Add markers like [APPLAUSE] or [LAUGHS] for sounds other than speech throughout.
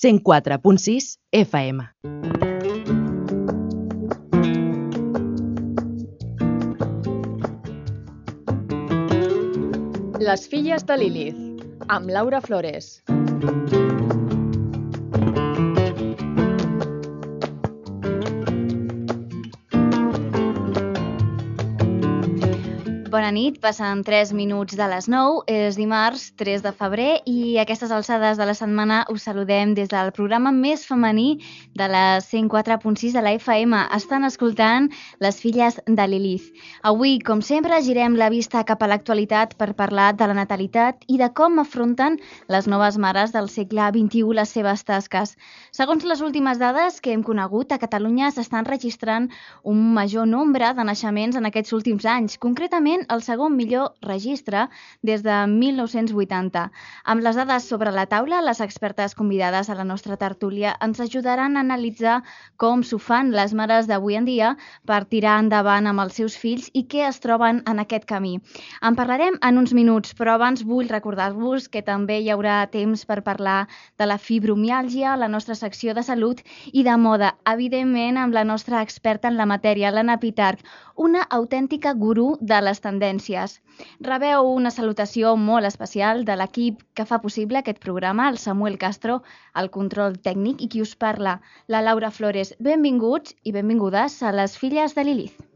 104.6 FM. Les filles de Lilith, amb Laura Flores. Bona nit, passen 3 minuts de les 9, és dimarts 3 de febrer i aquestes alçades de la setmana us saludem des del programa més femení de la 104.6 de la FM. Estan escoltant les filles de Lilith. Avui, com sempre, girem la vista cap a l'actualitat per parlar de la natalitat i de com afronten les noves mares del segle XXI les seves tasques. Segons les últimes dades que hem conegut, a Catalunya s'estan registrant un major nombre de naixements en aquests últims anys, concretament sent el segon millor registre des de 1980. Amb les dades sobre la taula, les expertes convidades a la nostra tertúlia ens ajudaran a analitzar com s'ho fan les mares d'avui en dia per tirar endavant amb els seus fills i què es troben en aquest camí. En parlarem en uns minuts, però abans vull recordar-vos que també hi haurà temps per parlar de la fibromiàlgia, la nostra secció de salut i de moda, evidentment amb la nostra experta en la matèria, l'Anna Pitarc, una autèntica gurú de les tendències. Rebeu una salutació molt especial de l'equip que fa possible aquest programa, el Samuel Castro, el control tècnic i qui us parla, la Laura Flores. Benvinguts i benvingudes a les filles de Lilith.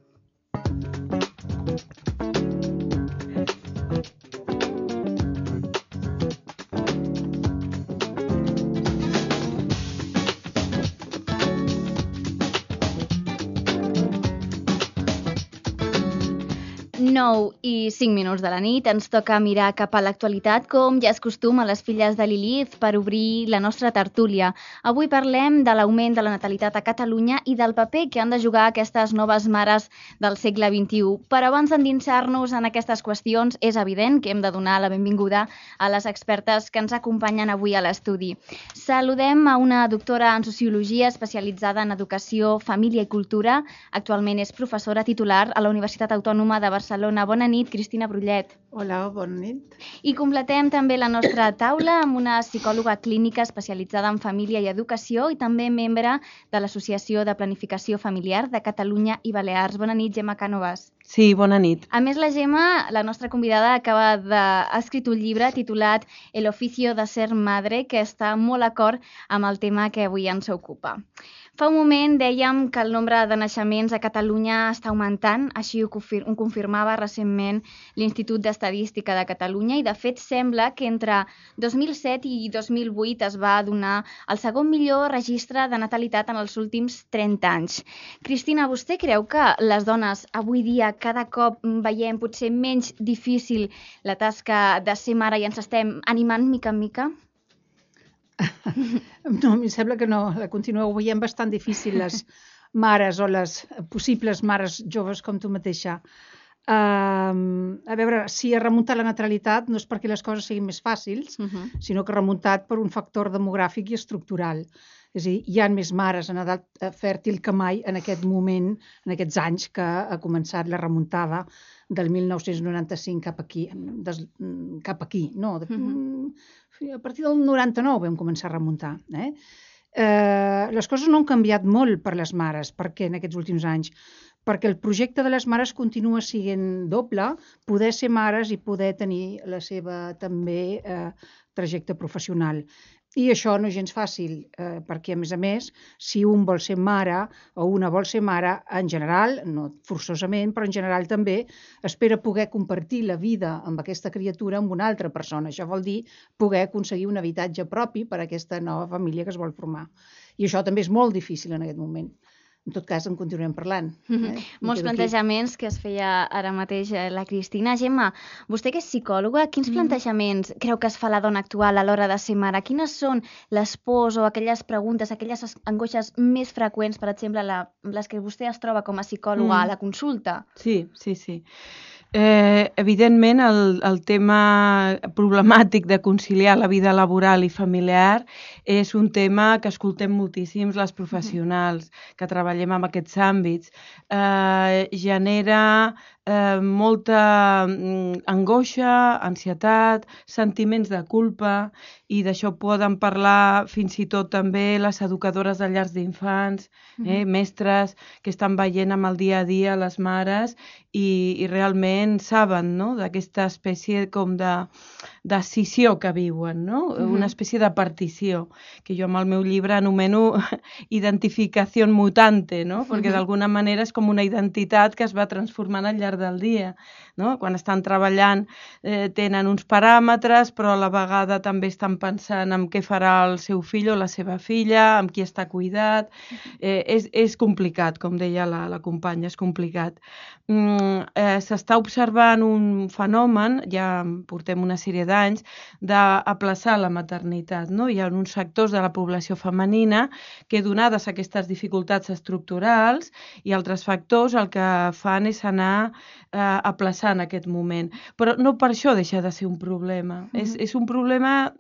9 i 5 minuts de la nit ens toca mirar cap a l'actualitat com ja és costum a les filles de Lilith per obrir la nostra tertúlia. Avui parlem de l'augment de la natalitat a Catalunya i del paper que han de jugar aquestes noves mares del segle XXI. Però abans d'endinsar-nos en aquestes qüestions és evident que hem de donar la benvinguda a les expertes que ens acompanyen avui a l'estudi. Saludem a una doctora en Sociologia especialitzada en Educació, Família i Cultura. Actualment és professora titular a la Universitat Autònoma de Barcelona Barcelona. Bona nit, Cristina Brullet. Hola, bona nit. I completem també la nostra taula amb una psicòloga clínica especialitzada en família i educació i també membre de l'Associació de Planificació Familiar de Catalunya i Balears. Bona nit, Gemma Canovas. Sí, bona nit. A més, la Gemma, la nostra convidada, acaba de... ha escrit un llibre titulat El oficio de ser madre, que està molt acord amb el tema que avui ens ocupa. Fa un moment dèiem que el nombre de naixements a Catalunya està augmentant, així ho, confir ho confirmava recentment l'Institut d'Estadística de Catalunya i de fet sembla que entre 2007 i 2008 es va donar el segon millor registre de natalitat en els últims 30 anys. Cristina, vostè creu que les dones avui dia cada cop veiem potser menys difícil la tasca de ser mare i ens estem animant mica en mica? [LAUGHS] No, em sembla que no, la continueu veient bastant difícil les mares o les possibles mares joves com tu mateixa. Uh, a veure, si ha remuntat la naturalitat no és perquè les coses siguin més fàcils, uh -huh. sinó que ha remuntat per un factor demogràfic i estructural. És a dir, hi ha més mares en edat fèrtil que mai en aquest moment, en aquests anys que ha començat la remuntada del 1995 cap aquí, des, cap aquí, no, de, uh -huh a partir del 99 vam començar a remuntar. Eh? Eh, les coses no han canviat molt per les mares. Per què en aquests últims anys? Perquè el projecte de les mares continua sent doble, poder ser mares i poder tenir la seva també eh, trajecte professional. I això no és gens fàcil, eh, perquè, a més a més, si un vol ser mare o una vol ser mare, en general, no forçosament, però en general també, espera poder compartir la vida amb aquesta criatura amb una altra persona. Això vol dir poder aconseguir un habitatge propi per a aquesta nova família que es vol formar. I això també és molt difícil en aquest moment en tot cas en continuem parlant. Eh? Mm -hmm. Molts plantejaments aquí. que es feia ara mateix eh, la Cristina. Gemma, vostè que és psicòloga, quins mm plantejaments creu que es fa la dona actual a l'hora de ser mare? Quines són les pors o aquelles preguntes, aquelles angoixes més freqüents, per exemple, la, les que vostè es troba com a psicòloga mm. a la consulta? Sí, sí, sí. Eh, evidentment, el, el tema problemàtic de conciliar la vida laboral i familiar és un tema que escoltem moltíssims les professionals que treballem en aquests àmbits. Eh, genera eh, molta mm, angoixa, ansietat, sentiments de culpa, i d'això poden parlar fins i tot també les educadores de llars d'infants, eh, mestres que estan veient amb el dia a dia les mares i, i realment saben no? d'aquesta espècie com de decisió que viuen, no? Mhm. una espècie de partició, que jo amb el meu llibre anomeno [LAUGHS] identificació mutante, no? perquè d'alguna manera és com una identitat que es va transformant al llarg del dia. No? Quan estan treballant eh, tenen uns paràmetres, però a la vegada també estan pensant en què farà el seu fill o la seva filla, amb qui està cuidat. Eh, és, és complicat, com deia la, la companya, és complicat. Mm, eh, S'està observant un fenomen, ja portem una sèrie d'anys, d'aplaçar la maternitat. No? Hi ha uns sectors de la població femenina que, donades aquestes dificultats estructurals i altres factors, el que fan és anar eh, aplaçant aquest moment. Però no per això deixa de ser un problema. Mhm. és, és un problema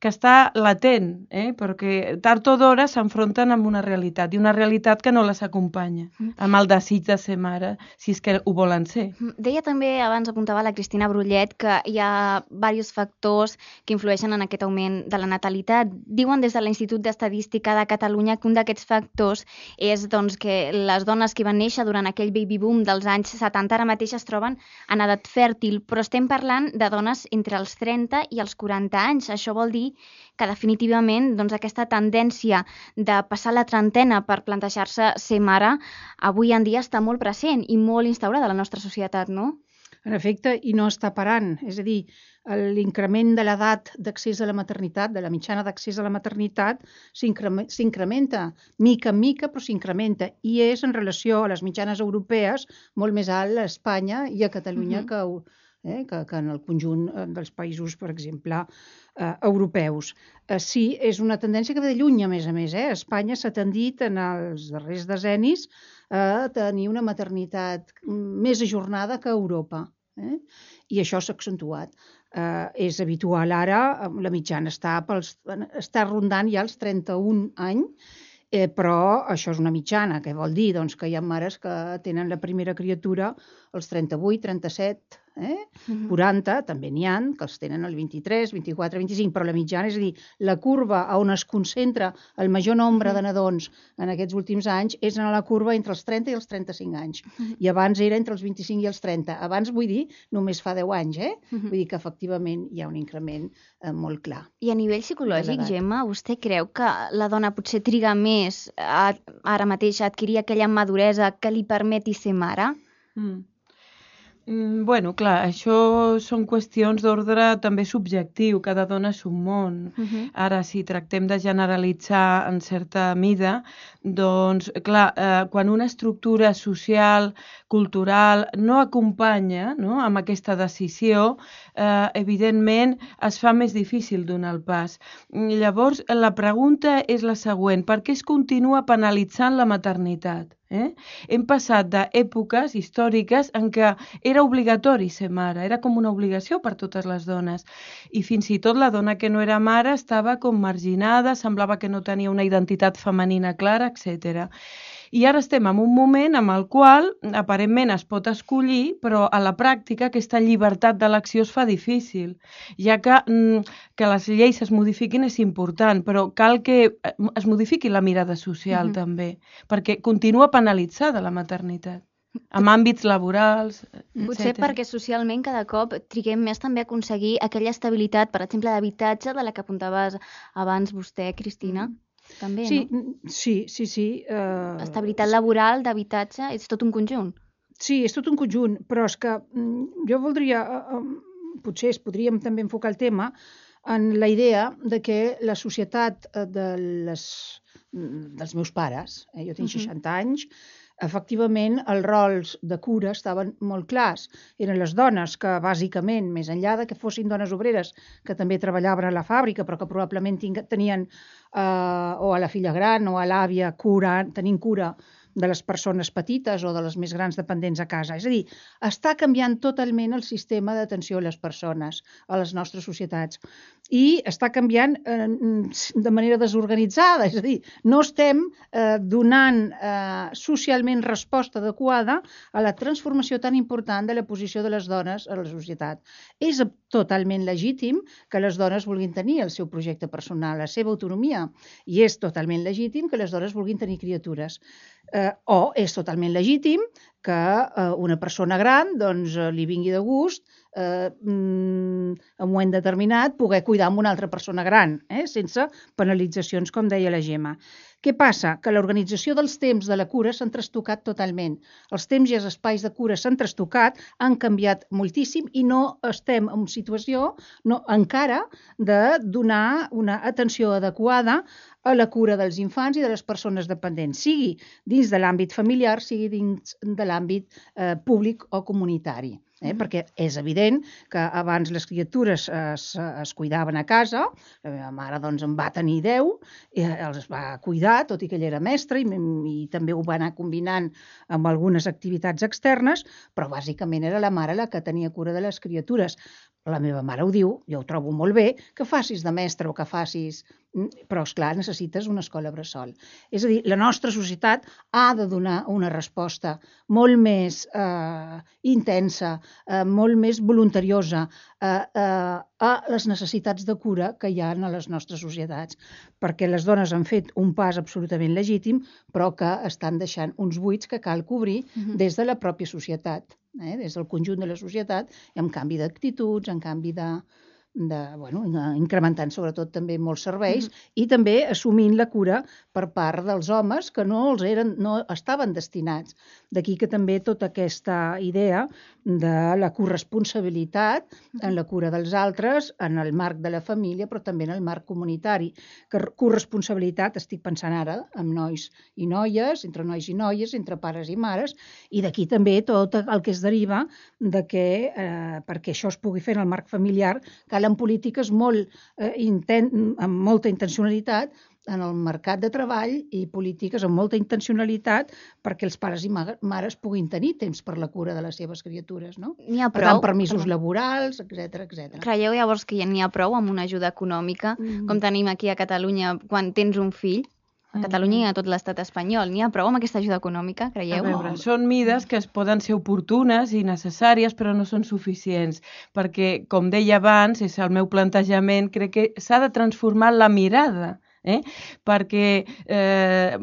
que està latent, eh? perquè tard o d'hora s'enfronten amb una realitat, i una realitat que no les acompanya, Mhm. amb el desig de ser mare, si és que ho volen ser. Deia també, abans apuntava la Cristina Brullet, que hi ha diversos factors que influeixen en aquest augment de la natalitat. Diuen des de l'Institut d'Estadística de Catalunya que un d'aquests factors és doncs, que les dones que van néixer durant aquell baby boom dels anys 70 ara mateix es troben en edat fèrtil, però estem parlant de dones entre els 30 i els 40 anys. Això vol dir que definitivament doncs, aquesta tendència de passar la trentena per plantejar-se ser mare avui en dia està molt present i molt instaurada a la nostra societat, no? En efecte, i no està parant. És a dir, l'increment de l'edat d'accés a la maternitat, de la mitjana d'accés a la maternitat, s'increme- s'incrementa mica en mica, però s'incrementa. I és en relació a les mitjanes europees molt més alt a Espanya i a Catalunya Mhm. que, ho- eh, que, que en el conjunt eh, dels països, per exemple, eh, europeus. Eh, sí, és una tendència que ve de lluny, a més a més. Eh? Espanya s'ha tendit en els darrers decennis a tenir una maternitat més ajornada que Europa. Eh? I això s'ha accentuat. Eh, és habitual ara, la mitjana està, pels, està rondant ja els 31 anys, eh, però això és una mitjana, que vol dir? Doncs, que hi ha mares que tenen la primera criatura als 38, 37, eh? Mhm. 40, també n'hi han, que els tenen el 23, 24, 25, però la mitjana, és a dir, la curva a on es concentra el major nombre de nadons en aquests últims anys és en la curva entre els 30 i els 35 anys. I abans era entre els 25 i els 30. Abans, vull dir, només fa 10 anys, eh? Vull dir que efectivament hi ha un increment eh, molt clar. I a nivell psicològic. Gemma, vostè creu que la dona potser triga més a, ara mateix a adquirir aquella maduresa que li permeti ser mare? Mm. Mm, bueno, clar, això són qüestions d'ordre també subjectiu, cada dona és un món. Ara, si tractem de generalitzar en certa mida, doncs, clar, eh, quan una estructura social, cultural, no acompanya no, amb aquesta decisió, eh, evidentment es fa més difícil donar el pas. Llavors, la pregunta és la següent, per què es continua penalitzant la maternitat? Eh? Hem passat d'èpoques històriques en què era obligatori ser mare, era com una obligació per totes les dones. I fins i tot la dona que no era mare estava com marginada, semblava que no tenia una identitat femenina clara, etc. I ara estem en un moment en el qual aparentment es pot escollir, però a la pràctica aquesta llibertat d'elecció es fa difícil, ja que mm, que les lleis es modifiquin és important, però cal que eh, es modifiqui la mirada social Mhm. també, perquè continua penalitzada la maternitat, en àmbits laborals, Potser etcètera. perquè socialment cada cop triguem més també a aconseguir aquella estabilitat, per exemple, d'habitatge, de la que apuntaves abans vostè, Cristina. També, Sí, no? sí, sí, sí. Eh, Estabilitat laboral, d'habitatge, és tot un conjunt. Sí, és tot un conjunt, però és que mm, jo voldria, eh, eh, potser es podríem també enfocar el tema en la idea de que la societat de les, mm, dels meus pares, eh, jo tinc Mhm. 60 anys, efectivament els rols de cura estaven molt clars. Eren les dones que, bàsicament, més enllà de que fossin dones obreres, que també treballaven a la fàbrica, però que probablement tenien eh, o a la filla gran o a l'àvia cura, tenint cura de les persones petites o de les més grans dependents a casa. És a dir, està canviant totalment el sistema d'atenció a les persones, a les nostres societats. I està canviant eh, de manera desorganitzada, és a dir, no estem eh, donant eh, socialment resposta adequada a la transformació tan important de la posició de les dones a la societat. És totalment legítim que les dones vulguin tenir el seu projecte personal, la seva autonomia, i és totalment legítim que les dones vulguin tenir criatures. Eh, o és totalment legítim que eh, una persona gran doncs, eh, li vingui de gust eh, mm, en un moment determinat poder cuidar amb una altra persona gran, eh, sense penalitzacions, com deia la Gemma. Què passa? Que l'organització dels temps de la cura s'han trastocat totalment. Els temps i els espais de cura s'han trastocat, han canviat moltíssim i no estem en situació no, encara de donar una atenció adequada a la cura dels infants i de les persones dependents, sigui dins de l'àmbit familiar, sigui dins de l'àmbit eh, públic o comunitari. Eh? Mm. Perquè és evident que abans les criatures es, es cuidaven a casa, la meva mare doncs, en va tenir 10, i els va cuidar, tot i que ella era mestra, i, i també ho va anar combinant amb algunes activitats externes, però bàsicament era la mare la que tenia cura de les criatures. La meva mare ho diu, jo ho trobo molt bé, que facis de mestre o que facis Mm, però, és clar necessites una escola bressol. És a dir, la nostra societat ha de donar una resposta molt més eh, intensa, eh, molt més voluntariosa eh, eh, a les necessitats de cura que hi ha a les nostres societats, perquè les dones han fet un pas absolutament legítim, però que estan deixant uns buits que cal cobrir uh -huh. des de la pròpia societat, eh, des del conjunt de la societat, en canvi d'actituds, en canvi de, de, bueno, incrementant sobretot també molts serveis mm -hmm. i també assumint la cura per part dels homes que no els eren no estaven destinats. D'aquí que també tota aquesta idea de la corresponsabilitat en la cura dels altres, en el marc de la família, però també en el marc comunitari. Que corresponsabilitat, estic pensant ara, amb nois i noies, entre nois i noies, entre pares i mares, i d'aquí també tot el que es deriva de que, eh, perquè això es pugui fer en el marc familiar, cal en polítiques molt, eh, inten amb molta intencionalitat en el mercat de treball i polítiques amb molta intencionalitat perquè els pares i mares puguin tenir temps per la cura de les seves criatures, no? N'hi ha prou. Per tant, permisos però... laborals, etc etc. Creieu llavors que ja n'hi ha prou amb una ajuda econòmica, mm. com tenim aquí a Catalunya quan tens un fill? A Catalunya i a tot l'estat espanyol. N'hi ha prou amb aquesta ajuda econòmica, creieu? A veure, són mides que es poden ser oportunes i necessàries, però no són suficients, perquè, com deia abans, és el meu plantejament, crec que s'ha de transformar la mirada eh? perquè eh,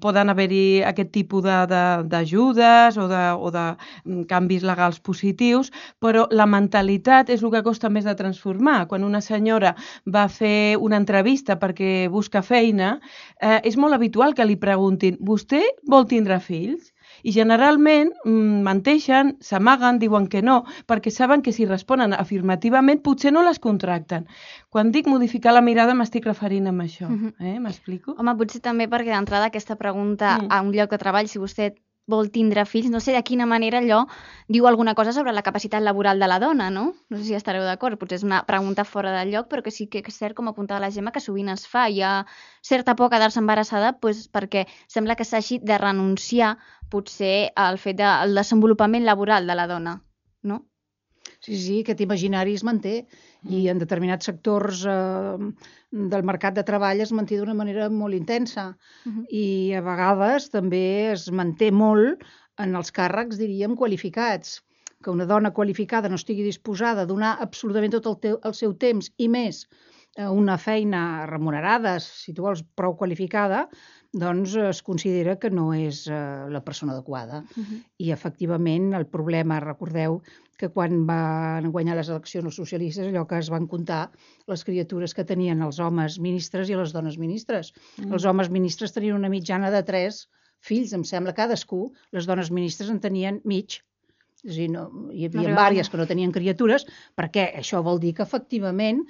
poden haver-hi aquest tipus d'ajudes o, de, o de mm, canvis legals positius, però la mentalitat és el que costa més de transformar. Quan una senyora va fer una entrevista perquè busca feina, eh, és molt habitual que li preguntin «Vostè vol tindre fills?» I generalment mm, menteixen, s'amaguen, diuen que no, perquè saben que si responen afirmativament potser no les contracten. Quan dic modificar la mirada m'estic referint a això. Uh -huh. eh? M'explico? Home, potser també perquè d'entrada aquesta pregunta mm. a un lloc de treball, si vostè vol tindre fills, no sé de quina manera allò diu alguna cosa sobre la capacitat laboral de la dona, no? No sé si estareu d'acord, potser és una pregunta fora del lloc, però que sí que és cert, com apuntava la Gemma, que sovint es fa. Hi ha certa por a quedar-se embarassada pues, perquè sembla que s'hagi de renunciar potser al fet del desenvolupament laboral de la dona, no? Sí, sí, aquest imaginari es manté i en determinats sectors eh, del mercat de treball es manté d'una manera molt intensa uh -huh. i a vegades també es manté molt en els càrrecs, diríem, qualificats que una dona qualificada no estigui disposada a donar absolutament tot el, teu, el seu temps i més una feina remunerada, si tu vols, prou qualificada, doncs es considera que no és eh, la persona adequada. Uh -huh. I efectivament el problema, recordeu, que quan van guanyar les eleccions els socialistes, allò que es van comptar les criatures que tenien els homes ministres i les dones ministres. Mm. Els homes ministres tenien una mitjana de tres fills, em sembla, cadascú. Les dones ministres en tenien mig. És dir, no, hi havia no diverses que no tenien criatures, perquè això vol dir que efectivament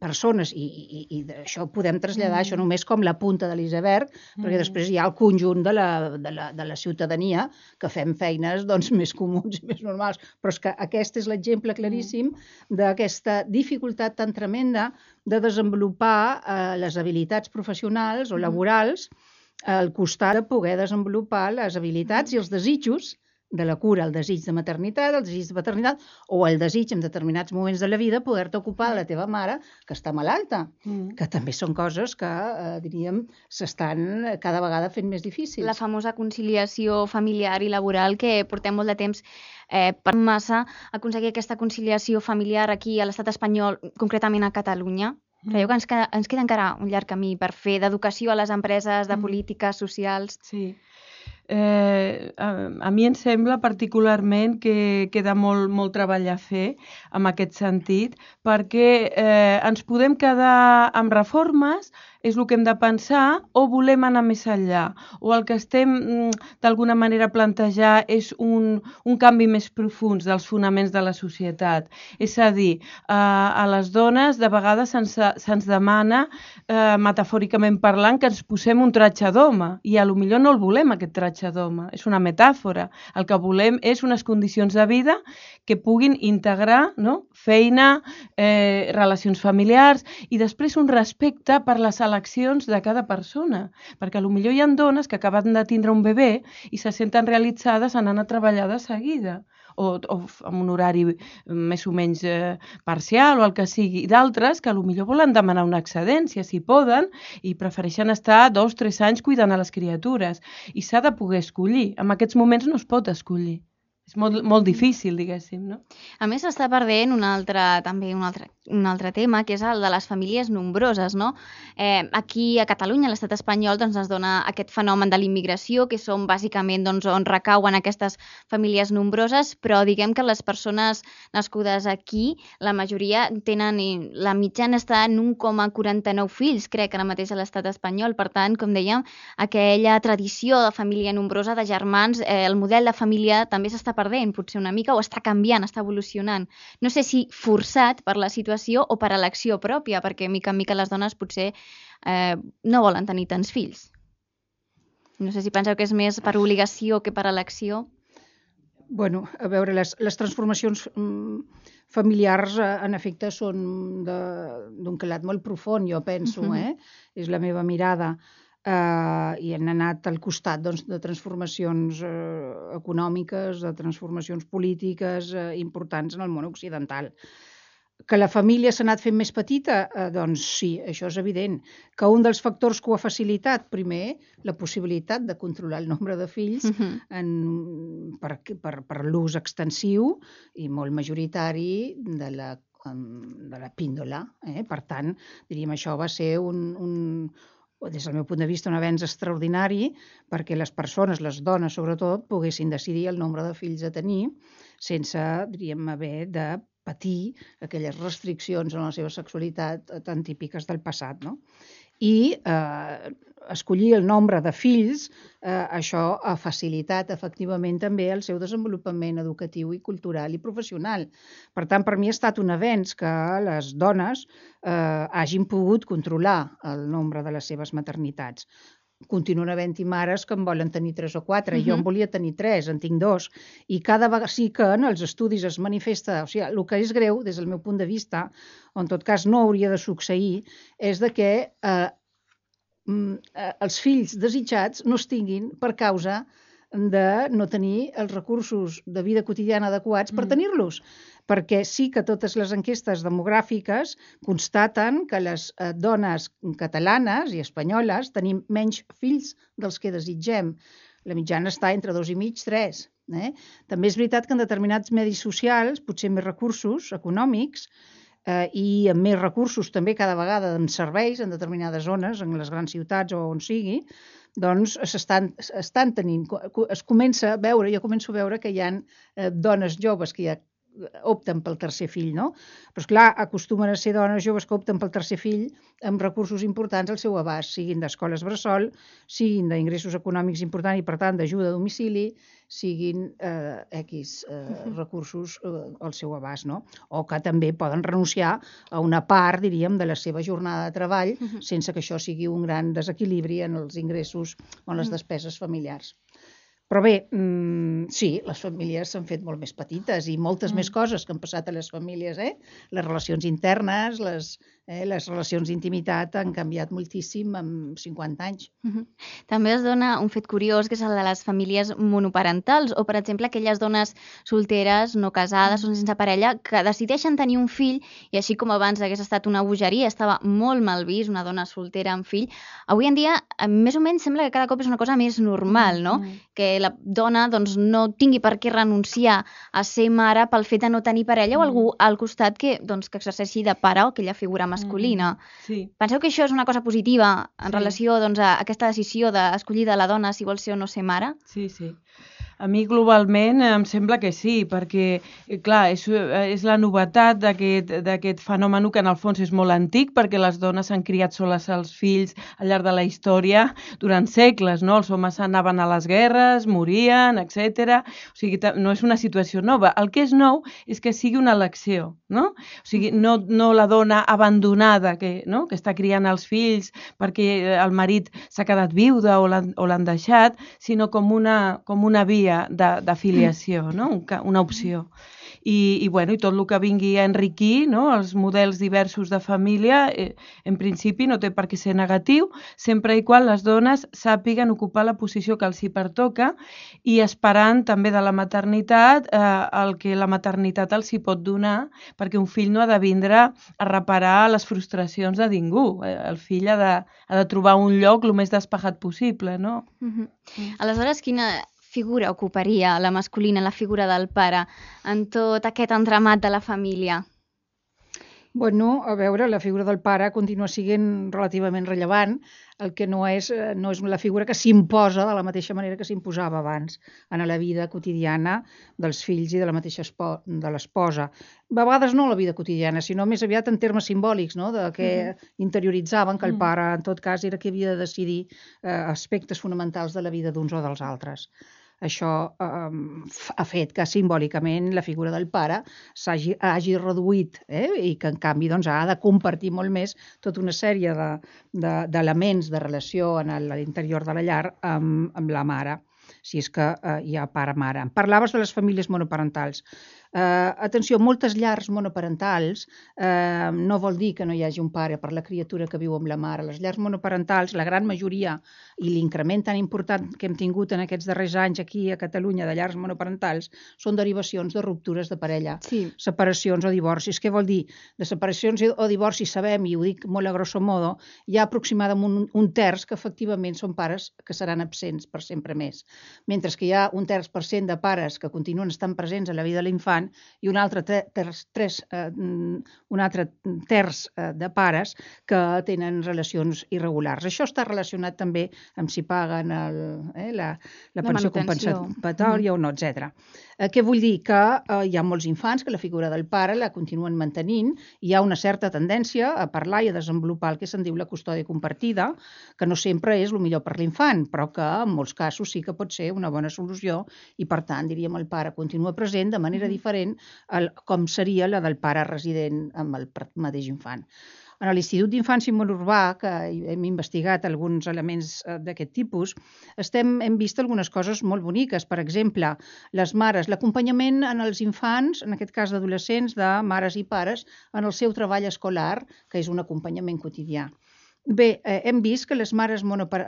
persones, i, i, i això podem traslladar, mm. això només com la punta de l'iceberg, mm. perquè després hi ha el conjunt de la, de, la, de la ciutadania que fem feines doncs, més comuns i més normals, però és que aquest és l'exemple claríssim mm. d'aquesta dificultat tan tremenda de desenvolupar eh, les habilitats professionals o mm. laborals mm al costat de poder desenvolupar les habilitats i els desitjos de la cura, el desig de maternitat, el desig de paternitat, o el desig en determinats moments de la vida poder-te ocupar de la teva mare que està malalta, mm. que també són coses que, eh, diríem, s'estan cada vegada fent més difícils. La famosa conciliació familiar i laboral que portem molt de temps eh, per massa aconseguir aquesta conciliació familiar aquí a l'estat espanyol, concretament a Catalunya. Mm. Creieu que ens queda, ens queda encara un llarg camí per fer d'educació a les empreses, de mm. polítiques socials? Sí eh, a, a mi em sembla particularment que queda molt, molt treball a fer en aquest sentit, perquè eh, ens podem quedar amb reformes és el que hem de pensar o volem anar més enllà? O el que estem mm, d'alguna manera plantejar és un, un canvi més profund dels fonaments de la societat. És a dir, a les dones de vegades se'ns se demana, eh, metafòricament parlant, que ens posem un tratge d'home i a lo millor no el volem aquest tratge d'home, és una metàfora. El que volem és unes condicions de vida que puguin integrar no? feina, eh, relacions familiars i després un respecte per les eleccions de cada persona. Perquè millor hi ha dones que acaben de tindre un bebè i se senten realitzades en anar a treballar de seguida o, o amb un horari més o menys eh, parcial o el que sigui, d'altres que millor volen demanar una excedència, si poden, i prefereixen estar dos, tres anys cuidant a les criatures. I s'ha de poder escollir. En aquests moments no es pot escollir és molt, molt difícil, diguéssim, no? A més, s'està perdent un altre, també un altre, un altre tema, que és el de les famílies nombroses, no? Eh, aquí a Catalunya, a l'estat espanyol, doncs, ens dona aquest fenomen de l'immigració, que són bàsicament doncs, on recauen aquestes famílies nombroses, però diguem que les persones nascudes aquí, la majoria tenen, la mitjana està en 1,49 fills, crec, ara mateix a l'estat espanyol. Per tant, com dèiem, aquella tradició de família nombrosa, de germans, eh, el model de família també s'està perdent, potser una mica, o està canviant, està evolucionant. No sé si forçat per la situació o per elecció pròpia, perquè mica en mica les dones potser eh, no volen tenir tants fills. No sé si penseu que és més per obligació que per elecció. Bueno, a veure, les, les transformacions mm, familiars, eh, en efecte, són d'un calat molt profund, jo penso, uh -huh. eh? És la meva mirada eh, i han anat al costat doncs, de transformacions eh, econòmiques, de transformacions polítiques eh, importants en el món occidental. Que la família s'ha anat fent més petita? Eh, doncs sí, això és evident. Que un dels factors que ho ha facilitat, primer, la possibilitat de controlar el nombre de fills uh -huh. en, per, per, per l'ús extensiu i molt majoritari de la de la píndola. Eh? Per tant, diríem, això va ser un, un, des del meu punt de vista, un avenç extraordinari perquè les persones, les dones sobretot, poguessin decidir el nombre de fills a tenir sense, diríem, haver de patir aquelles restriccions en la seva sexualitat tan típiques del passat. No? I eh, escollir el nombre de fills, eh, això ha facilitat efectivament també el seu desenvolupament educatiu i cultural i professional. Per tant, per mi ha estat un avenç que les dones eh, hagin pogut controlar el nombre de les seves maternitats continuen havent-hi mares que en volen tenir tres o quatre, uh -huh. jo en volia tenir tres, en tinc dos, i cada vegada sí que en els estudis es manifesta, o sigui, el que és greu, des del meu punt de vista, o en tot cas no hauria de succeir, és de que eh, Mm, eh, els fills desitjats no es tinguin per causa de no tenir els recursos de vida quotidiana adequats per mm. tenir-los. Perquè sí que totes les enquestes demogràfiques constaten que les eh, dones catalanes i espanyoles tenim menys fills dels que desitgem. La mitjana està entre dos i mig, tres. Eh? També és veritat que en determinats medis socials, potser més recursos econòmics, eh, i amb més recursos també cada vegada en serveis en determinades zones, en les grans ciutats o on sigui, doncs s'estan estan tenint, es comença a veure, jo començo a veure que hi ha eh, dones joves que ja opten pel tercer fill, no? Però, és clar acostumen a ser dones joves que opten pel tercer fill amb recursos importants al seu abast, siguin d'escoles bressol, siguin d'ingressos econòmics importants i, per tant, d'ajuda a domicili, siguin eh, X eh, recursos eh, al seu abast, no? O que també poden renunciar a una part, diríem, de la seva jornada de treball sense que això sigui un gran desequilibri en els ingressos o en les despeses familiars. Però bé, mmm, sí, les famílies s'han fet molt més petites i moltes mm. més coses que han passat a les famílies, eh? Les relacions internes, les Eh? Les relacions d'intimitat han canviat moltíssim en 50 anys. També es dona un fet curiós, que és el de les famílies monoparentals, o, per exemple, aquelles dones solteres, no casades o sense parella, que decideixen tenir un fill, i així com abans hagués estat una bogeria, estava molt mal vist una dona soltera amb fill, avui en dia, eh, més o menys, sembla que cada cop és una cosa més normal, no? -huh. Que la dona doncs, no tingui per què renunciar a ser mare pel fet de no tenir parella -huh. o algú al costat que, doncs, que exerceixi de pare o aquella figura masculina. Mm, sí. Penseu que això és una cosa positiva en sí. relació doncs, a aquesta decisió d'escollir de la dona si vol ser o no ser mare? Sí, sí. A mi globalment em sembla que sí, perquè, eh, clar, és, eh, és la novetat d'aquest fenomen que en el fons és molt antic, perquè les dones han criat soles els fills al llarg de la història durant segles, no? Els homes anaven a les guerres, morien, etc. O sigui, no és una situació nova. El que és nou és que sigui una elecció, no? O sigui, no, no la dona abandonada que, no? que està criant els fills perquè el marit s'ha quedat viuda o l'han deixat, sinó com una, com una via d'afiliació, no? una opció. I, i, bueno, i tot el que vingui a enriquir no? els models diversos de família, eh, en principi no té per què ser negatiu, sempre i quan les dones sàpiguen ocupar la posició que els hi pertoca i esperant també de la maternitat eh, el que la maternitat els hi pot donar, perquè un fill no ha de vindre a reparar les frustracions de ningú. Eh, el fill ha de, ha de trobar un lloc el més despejat possible, no? Mm. Aleshores, quina figura ocuparia la masculina, la figura del pare, en tot aquest entramat de la família? Bueno, a veure, la figura del pare continua sent relativament rellevant, el que no és, eh, no és la figura que s'imposa de la mateixa manera que s'imposava abans en la vida quotidiana dels fills i de la mateixa de l'esposa. A vegades no la vida quotidiana, sinó més aviat en termes simbòlics, no? de que mm. interioritzaven que el pare, en tot cas, era qui havia de decidir eh, aspectes fonamentals de la vida d'uns o dels altres. Això eh, ha fet que simbòlicament la figura del pare hagi, hagi reduït eh? i que en canvi doncs, ha de compartir molt més tota una sèrie d'elements de, de, de relació en l'interior de la llar amb, amb la mare si és que eh, hi ha pare-mare. Parlaves de les famílies monoparentals. Eh, atenció, moltes llars monoparentals eh, no vol dir que no hi hagi un pare per la criatura que viu amb la mare. Les llars monoparentals, la gran majoria, i l'increment tan important que hem tingut en aquests darrers anys aquí a Catalunya de llars monoparentals, són derivacions de ruptures de parella, sí. separacions o divorcis. Què vol dir? De separacions o divorcis sabem, i ho dic molt a grosso modo, hi ha aproximadament un, un terç que efectivament són pares que seran absents per sempre més. Mentre que hi ha un terç per cent de pares que continuen estant presents a la vida de l'infant tant, i un altre terç, tres, eh, un altre terç eh, de pares que tenen relacions irregulars. Això està relacionat també amb si paguen el, eh, la, la, la pensió compensatòria mm. o no, etc. Eh, què vull dir? Que eh, hi ha molts infants que la figura del pare la continuen mantenint i hi ha una certa tendència a parlar i a desenvolupar el que se'n diu la custòdia compartida, que no sempre és el millor per l'infant, però que en molts casos sí que pot ser una bona solució i, per tant, diríem, el pare continua present de manera diferent diferent el, com seria la del pare resident amb el mateix infant. En l'Institut d'Infància i Món Urbà, que hem investigat alguns elements eh, d'aquest tipus, estem, hem vist algunes coses molt boniques. Per exemple, les mares, l'acompanyament en els infants, en aquest cas d'adolescents, de mares i pares, en el seu treball escolar, que és un acompanyament quotidià. Bé, eh, hem vist que les, mares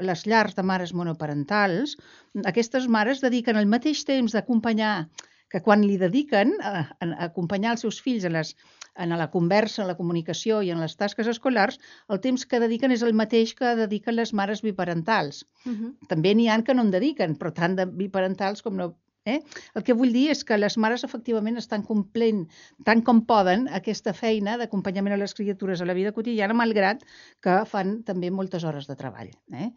les llars de mares monoparentals, aquestes mares dediquen el mateix temps d'acompanyar que quan li dediquen a, a, acompanyar els seus fills en, les, en la conversa, en la comunicació i en les tasques escolars, el temps que dediquen és el mateix que dediquen les mares biparentals. Uh -huh. També n'hi han que no en dediquen, però tant de biparentals com no Eh? El que vull dir és que les mares efectivament estan complint tant com poden aquesta feina d'acompanyament a les criatures a la vida quotidiana, malgrat que fan també moltes hores de treball. Eh?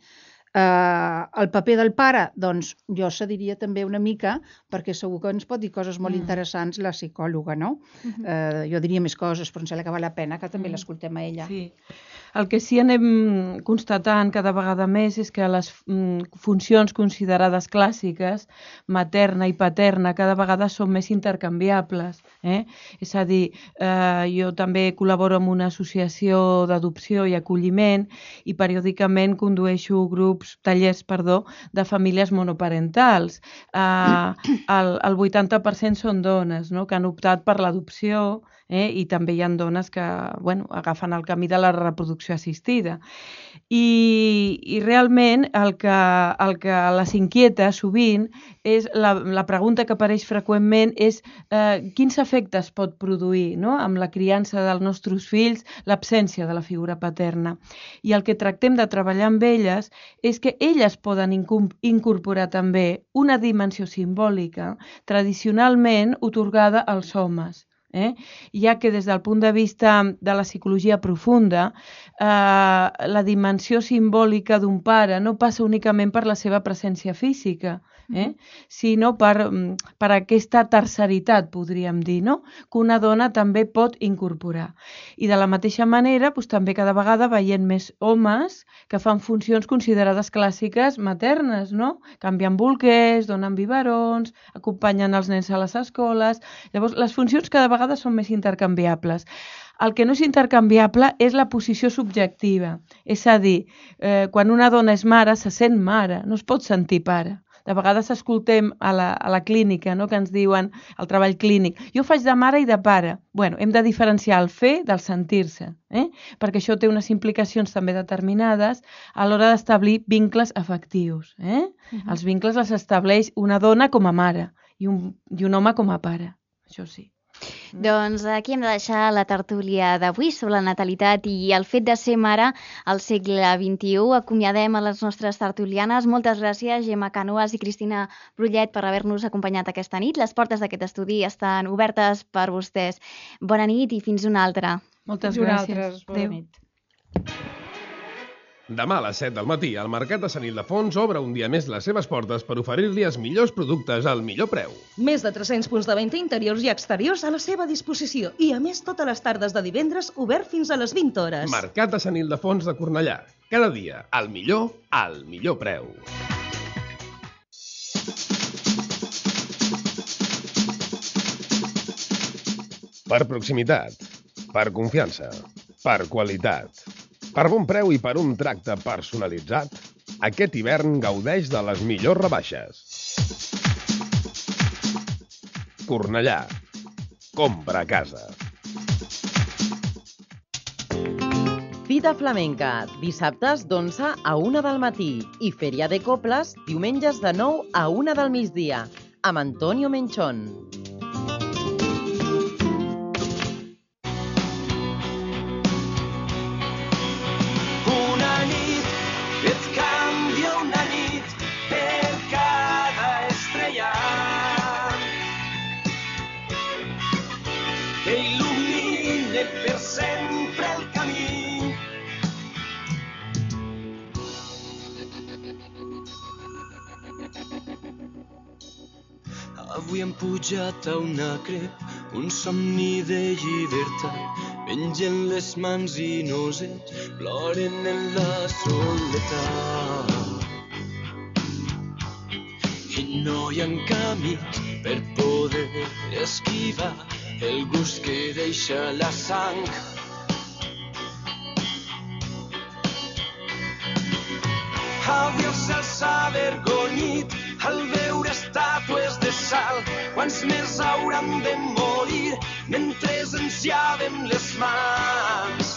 Eh, el paper del pare, doncs jo cediria també una mica, perquè segur que ens pot dir coses molt mm. interessants la psicòloga, no? Mm -hmm. eh, jo diria més coses, però em sembla que val la pena que també mm. l'escoltem a ella. Sí. El que sí anem constatant cada vegada més és que les mm, funcions considerades clàssiques, materna i paterna, cada vegada són més intercanviables. Eh? És a dir, eh, jo també col·laboro amb una associació d'adopció i acolliment i periòdicament condueixo grups grups, tallers, perdó, de famílies monoparentals. Uh, [CLEARS THROAT] el, el 80% són dones no? que han optat per l'adopció eh? i també hi ha dones que bueno, agafen el camí de la reproducció assistida. I, i realment el que, el que les inquieta sovint és la, la pregunta que apareix freqüentment és eh, quins efectes pot produir no? amb la criança dels nostres fills l'absència de la figura paterna. I el que tractem de treballar amb elles és que elles poden incorporar també una dimensió simbòlica tradicionalment otorgada als homes eh? ja que des del punt de vista de la psicologia profunda, eh, la dimensió simbòlica d'un pare no passa únicament per la seva presència física, eh? sinó per, mm, per aquesta terceritat, podríem dir, no? que una dona també pot incorporar. I de la mateixa manera, doncs, també cada vegada veient més homes que fan funcions considerades clàssiques maternes, no? canvien bolquers, donen biberons, acompanyen els nens a les escoles... Llavors, les funcions cada vegada són més intercanviables. El que no és intercanviable és la posició subjectiva. És a dir, eh, quan una dona és mare, se sent mare, no es pot sentir pare de vegades escoltem a la, a la clínica no? que ens diuen el treball clínic, jo faig de mare i de pare. bueno, hem de diferenciar el fer del sentir-se, eh? perquè això té unes implicacions també determinades a l'hora d'establir vincles afectius. Eh? Uh -huh. Els vincles els estableix una dona com a mare i un, i un home com a pare, això sí. Mm. Doncs aquí hem de deixar la tertúlia d'avui sobre la natalitat i el fet de ser mare al segle XXI. Acomiadem a les nostres tertulianes. Moltes gràcies, Gemma Canoas i Cristina Brullet, per haver-nos acompanyat aquesta nit. Les portes d'aquest estudi estan obertes per vostès. Bona nit i fins una altra. Moltes gràcies. Altres, bona Adéu. nit. Demà a les 7 del matí, el Mercat de Sant Ildefons obre un dia més les seves portes per oferir-li els millors productes al millor preu. Més de 300 punts de venda interiors i exteriors a la seva disposició i, a més, totes les tardes de divendres obert fins a les 20 hores. Mercat de Sant Ildefons de Cornellà. Cada dia, el millor, al millor preu. Per proximitat, per confiança, per qualitat per bon preu i per un tracte personalitzat, aquest hivern gaudeix de les millors rebaixes. Cornellà. Compra a casa. Fita flamenca, dissabtes d'11 a 1 del matí i Fèria de Coples, diumenges de 9 a 1 del migdia, amb Antonio Menchón. Pujat a una crep, un somni de llibertat. Mengen les mans innocents, ploren en la soledat. I no hi ha camins per poder esquivar el gust que deixa la sang. Adiós els avergonyit llavem les mans?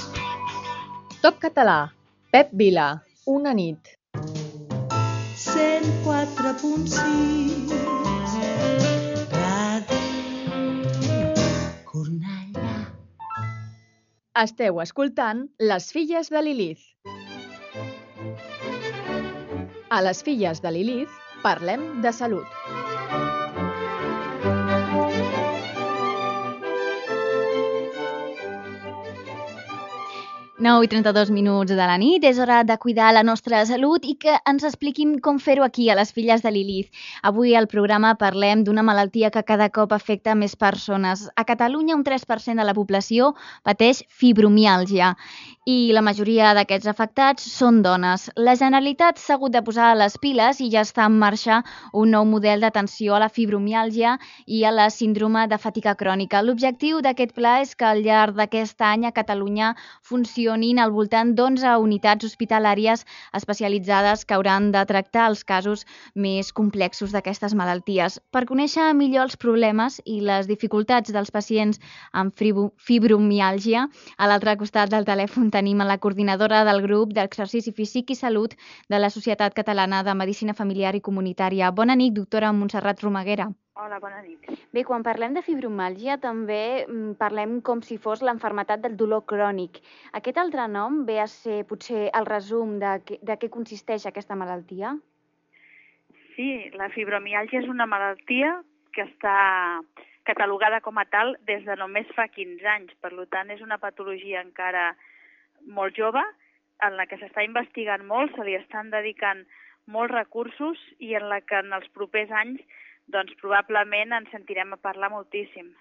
Top català. Pep Vila. Una nit. 104.6 Cornellà. Esteu escoltant Les filles de Lilith. A les filles de Lilith parlem de salut. 9 i 32 minuts de la nit, és hora de cuidar la nostra salut i que ens expliquim com fer-ho aquí, a les filles de Lilith. Avui al programa parlem d'una malaltia que cada cop afecta més persones. A Catalunya un 3% de la població pateix fibromiàlgia i la majoria d'aquests afectats són dones. La Generalitat s'ha hagut de posar a les piles i ja està en marxa un nou model d'atenció a la fibromiàlgia i a la síndrome de fatiga crònica. L'objectiu d'aquest pla és que al llarg d'aquest any a Catalunya funcioni funcionin al voltant d'11 unitats hospitalàries especialitzades que hauran de tractar els casos més complexos d'aquestes malalties. Per conèixer millor els problemes i les dificultats dels pacients amb fibromiàlgia, a l'altre costat del telèfon tenim a la coordinadora del grup d'exercici físic i salut de la Societat Catalana de Medicina Familiar i Comunitària. Bona nit, doctora Montserrat Romaguera. Hola, bona nit. Bé, quan parlem de fibromàlgia també mm, parlem com si fos l'enfermetat del dolor crònic. Aquest altre nom ve a ser potser el resum de, que, de què consisteix aquesta malaltia? Sí, la fibromiàlgia és una malaltia que està catalogada com a tal des de només fa 15 anys. Per tant, és una patologia encara molt jove, en la que s'està investigant molt, se li estan dedicant molts recursos i en la que en els propers anys doncs probablement ens sentirem a parlar moltíssim.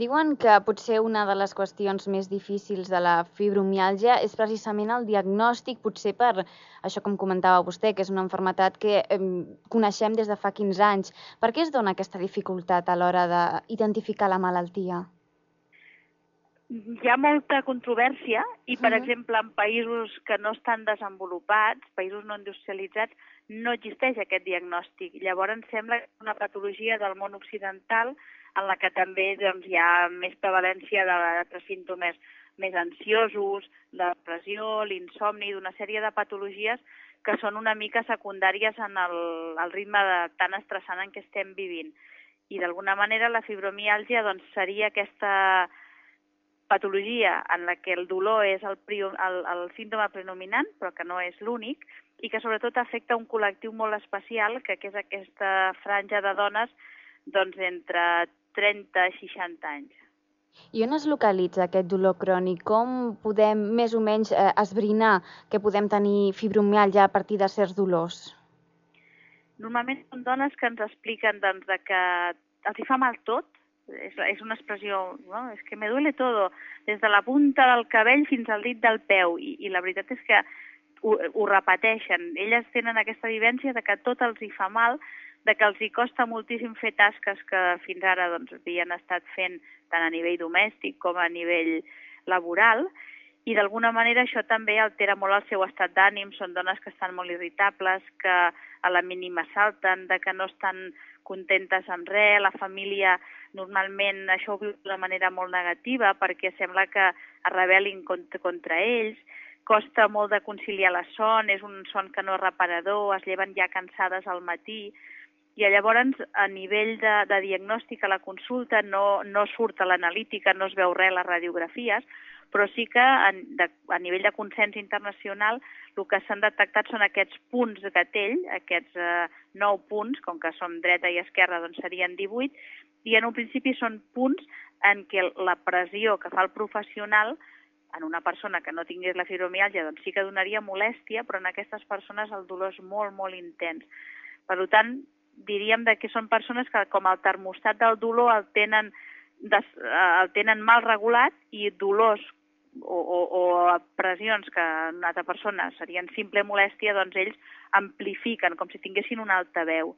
Diuen que potser una de les qüestions més difícils de la fibromiàlgia és precisament el diagnòstic, potser per això com comentava vostè, que és una enfermetat que coneixem des de fa 15 anys. Per què es dona aquesta dificultat a l'hora d'identificar la malaltia? Hi ha molta controvèrsia i, per uh -huh. exemple, en països que no estan desenvolupats, països no industrialitzats, no existeix aquest diagnòstic. Llavors ens sembla que és una patologia del món occidental en la que també doncs, hi ha més prevalència d'altres símptomes més ansiosos, la depressió, l'insomni, d'una sèrie de patologies que són una mica secundàries en el, el ritme de, tan estressant en què estem vivint. I d'alguna manera la fibromiàlgia doncs, seria aquesta patologia en la que el dolor és el, el, el símptoma predominant, però que no és l'únic, i que sobretot afecta un col·lectiu molt especial, que, que és aquesta franja de dones doncs, entre 30 i 60 anys. I on es localitza aquest dolor crònic? Com podem més o menys eh, esbrinar que podem tenir fibromialgia a partir de certs dolors? Normalment són dones que ens expliquen doncs, de que els hi fa mal tot, és, és una expressió, no? és que me duele todo, des de la punta del cabell fins al dit del peu, i, i la veritat és que ho, ho repeteixen. Elles tenen aquesta vivència de que tot els hi fa mal, de que els hi costa moltíssim fer tasques que fins ara doncs, havien estat fent tant a nivell domèstic com a nivell laboral, i d'alguna manera això també altera molt el seu estat d'ànim, són dones que estan molt irritables, que a la mínima salten, de que no estan contentes amb res, la família normalment això ho viu d'una manera molt negativa perquè sembla que es rebel·lin contra, contra ells, costa molt de conciliar la son, és un son que no és reparador, es lleven ja cansades al matí, i llavors a nivell de, de diagnòstic a la consulta no, no surt a l'analítica, no es veu res a les radiografies, però sí que a, de, a nivell de consens internacional el que s'han detectat són aquests punts de gatell, aquests eh, 9 punts, com que som dreta i esquerra doncs serien 18, i en un principi són punts en què la pressió que fa el professional en una persona que no tingués la fibromialgia doncs sí que donaria molèstia, però en aquestes persones el dolor és molt, molt intens. Per tant, diríem que són persones que com el termostat del dolor el tenen, des, el tenen mal regulat i dolors o, o, o pressions que en una altra persona serien simple molèstia, doncs ells amplifiquen, com si tinguessin una alta veu.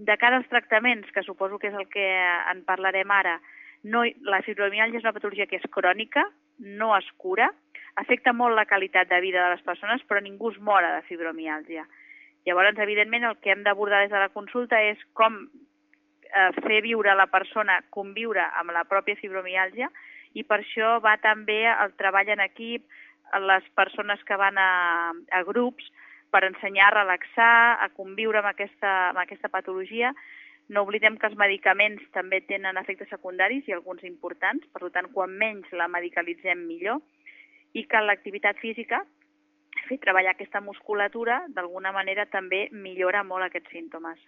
De cara als tractaments, que suposo que és el que en parlarem ara, no, la fibromialgia és una patologia que és crònica, no es cura, afecta molt la qualitat de vida de les persones, però ningú es mora de fibromiàlgia. Llavors, evidentment, el que hem d'abordar des de la consulta és com eh, fer viure la persona, conviure amb la pròpia fibromiàlgia, i per això va també el treball en equip, les persones que van a, a grups, per ensenyar a relaxar, a conviure amb aquesta, amb aquesta patologia, no oblidem que els medicaments també tenen efectes secundaris i alguns importants, per tant, quan menys la medicalitzem millor, i que l'activitat física, fer treballar aquesta musculatura, d'alguna manera també millora molt aquests símptomes.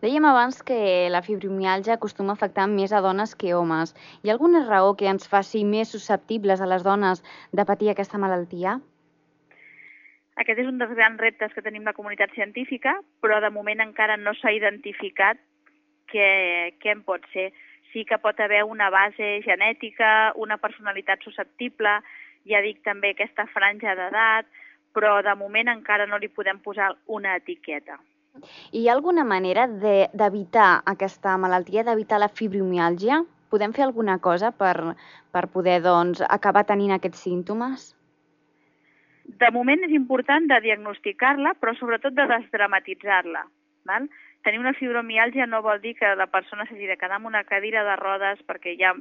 Dèiem abans que la fibromialgia acostuma a afectar més a dones que homes. Hi ha alguna raó que ens faci més susceptibles a les dones de patir aquesta malaltia? Aquest és un dels grans reptes que tenim la comunitat científica, però de moment encara no s'ha identificat què, què en pot ser. Sí que pot haver una base genètica, una personalitat susceptible, ja dic també aquesta franja d'edat, però de moment encara no li podem posar una etiqueta. Hi ha alguna manera d'evitar de, aquesta malaltia, d'evitar la fibromiàlgia? Podem fer alguna cosa per, per poder doncs, acabar tenint aquests símptomes? De moment és important de diagnosticar-la, però sobretot de desdramatitzar-la. Tenir una fibromiàlgia no vol dir que la persona s'hagi de quedar en una cadira de rodes perquè ja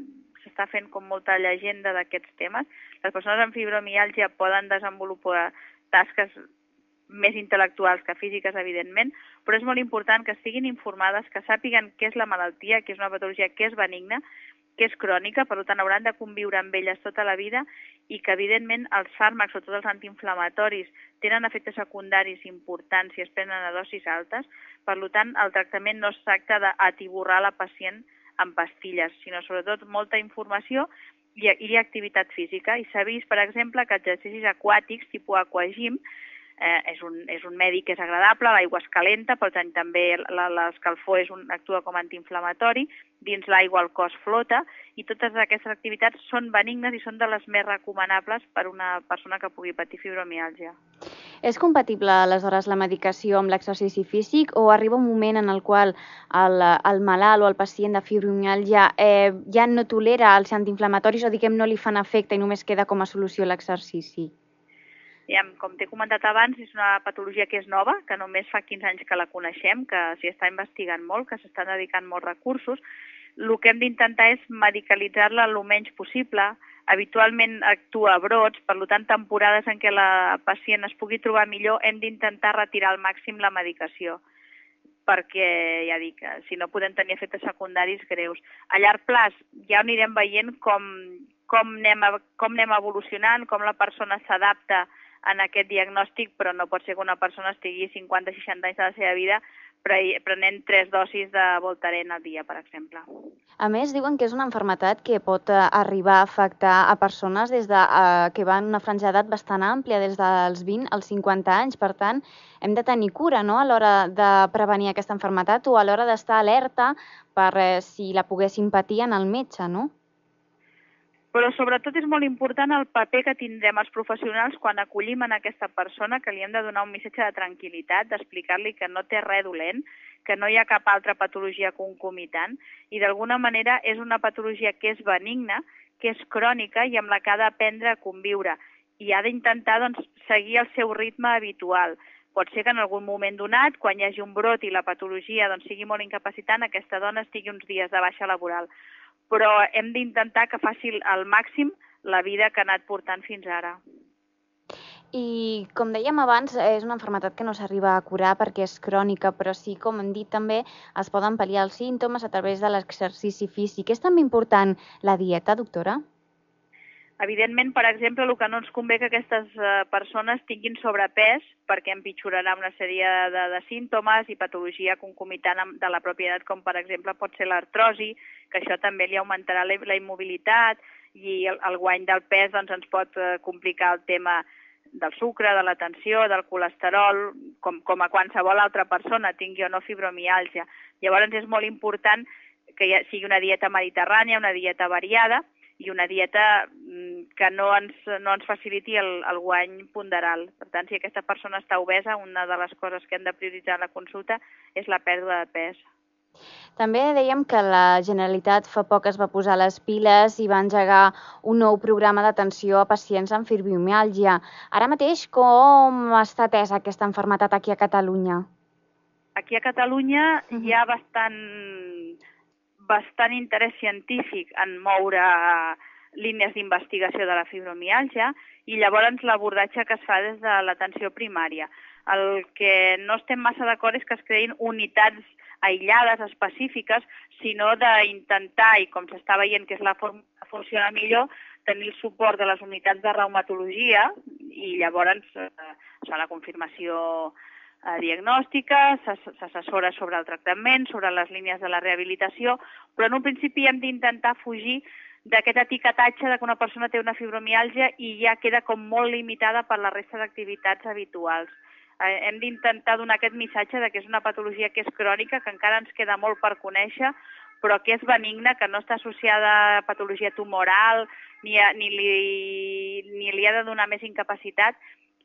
s'està fent com molta llegenda d'aquests temes. Les persones amb fibromiàlgia poden desenvolupar tasques més intel·lectuals que físiques, evidentment, però és molt important que estiguin informades, que sàpiguen què és la malaltia, que és una patologia que és benigna, que és crònica, per tant hauran de conviure amb elles tota la vida i que, evidentment, els fàrmacs, sobretot els antiinflamatoris, tenen efectes secundaris importants si es prenen a dosis altes. Per tant, el tractament no es tracta d'atiborrar la pacient amb pastilles, sinó sobretot molta informació i, i activitat física. I s'ha vist, per exemple, que exercicis aquàtics, tipus aquagim, eh, és, un, és un medi que és agradable, l'aigua es calenta, per tant també l'escalfor és un, actua com antiinflamatori, dins l'aigua el cos flota i totes aquestes activitats són benignes i són de les més recomanables per una persona que pugui patir fibromiàlgia. És compatible aleshores la medicació amb l'exercici físic o arriba un moment en el qual el, el malalt o el pacient de fibromiàlgia eh, ja no tolera els antiinflamatoris o diguem no li fan efecte i només queda com a solució l'exercici? Diguem, com t'he comentat abans, és una patologia que és nova, que només fa 15 anys que la coneixem, que s'hi està investigant molt, que s'estan dedicant molts recursos. El que hem d'intentar és medicalitzar-la el menys possible. Habitualment actua a brots, per tant, temporades en què la pacient es pugui trobar millor, hem d'intentar retirar al màxim la medicació perquè, ja dic, si no podem tenir efectes secundaris greus. A llarg plaç ja anirem veient com, com, anem, com anem evolucionant, com la persona s'adapta en aquest diagnòstic, però no pot ser que una persona estigui 50-60 anys de la seva vida prenent tres dosis de Voltaren al dia, per exemple. A més, diuen que és una enfermetat que pot eh, arribar a afectar a persones des de, uh, que van una franja d'edat bastant àmplia, des dels 20 als 50 anys. Per tant, hem de tenir cura no? a l'hora de prevenir aquesta enfermetat o a l'hora d'estar alerta per eh, si la poguéssim patir en el metge, no? Però sobretot és molt important el paper que tindrem els professionals quan acollim en aquesta persona, que li hem de donar un missatge de tranquil·litat, d'explicar-li que no té res dolent, que no hi ha cap altra patologia concomitant i d'alguna manera és una patologia que és benigna, que és crònica i amb la que ha d'aprendre a conviure i ha d'intentar doncs, seguir el seu ritme habitual. Pot ser que en algun moment donat, quan hi hagi un brot i la patologia doncs, sigui molt incapacitant, aquesta dona estigui uns dies de baixa laboral però hem d'intentar que faci al màxim la vida que ha anat portant fins ara. I, com dèiem abans, és una malaltia que no s'arriba a curar perquè és crònica, però sí, com hem dit també, es poden pal·liar els símptomes a través de l'exercici físic. És també important la dieta, doctora? Evidentment, per exemple, el que no ens convé que aquestes eh, persones tinguin sobrepès perquè empitjorarà una sèrie de, de símptomes i patologia concomitant de la propietat, com per exemple pot ser l'artrosi, que això també li augmentarà la, la immobilitat i el, el guany del pes doncs, ens pot eh, complicar el tema del sucre, de la tensió, del colesterol, com, com a qualsevol altra persona tingui o no fibromiàlgia. Llavors és molt important que hi sigui una dieta mediterrània, una dieta variada, i una dieta mm, que no ens, no ens faciliti el, el guany ponderal. Per tant, si aquesta persona està obesa, una de les coses que hem de prioritzar a la consulta és la pèrdua de pes. També dèiem que la Generalitat fa poc es va posar les piles i va engegar un nou programa d'atenció a pacients amb fibromiàlgia. Ara mateix, com està atesa aquesta enfermetat aquí a Catalunya? Aquí a Catalunya hi ha bastant bastant interès científic en moure línies d'investigació de la fibromiàlgia i llavors l'abordatge que es fa des de l'atenció primària. El que no estem massa d'acord és que es creïn unitats aïllades, específiques, sinó d'intentar, i com s'està veient que és la forma que funciona millor, tenir el suport de les unitats de reumatologia i llavors eh, la confirmació eh, diagnòstica, s'assessora sobre el tractament, sobre les línies de la rehabilitació, però en un principi hem d'intentar fugir d'aquest etiquetatge de que una persona té una fibromiàlgia i ja queda com molt limitada per la resta d'activitats habituals. Eh, hem d'intentar donar aquest missatge de que és una patologia que és crònica, que encara ens queda molt per conèixer, però que és benigna, que no està associada a patologia tumoral, ni, a, ni, li, ni li ha de donar més incapacitat,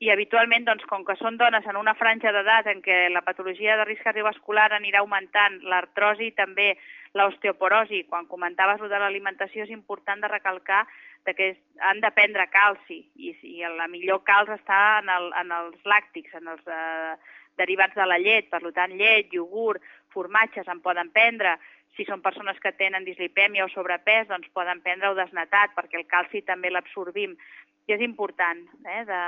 i habitualment, doncs, com que són dones en una franja d'edat en què la patologia de risc cardiovascular anirà augmentant, l'artrosi també l'osteoporosi, quan comentaves lo de l'alimentació és important de recalcar que han de prendre calci i, i la millor calç està en, el, en els làctics, en els eh, derivats de la llet, per tant llet, iogurt, formatges en poden prendre, si són persones que tenen dislipèmia o sobrepès, doncs poden prendre-ho desnatat, perquè el calci també l'absorbim. I és important eh, de,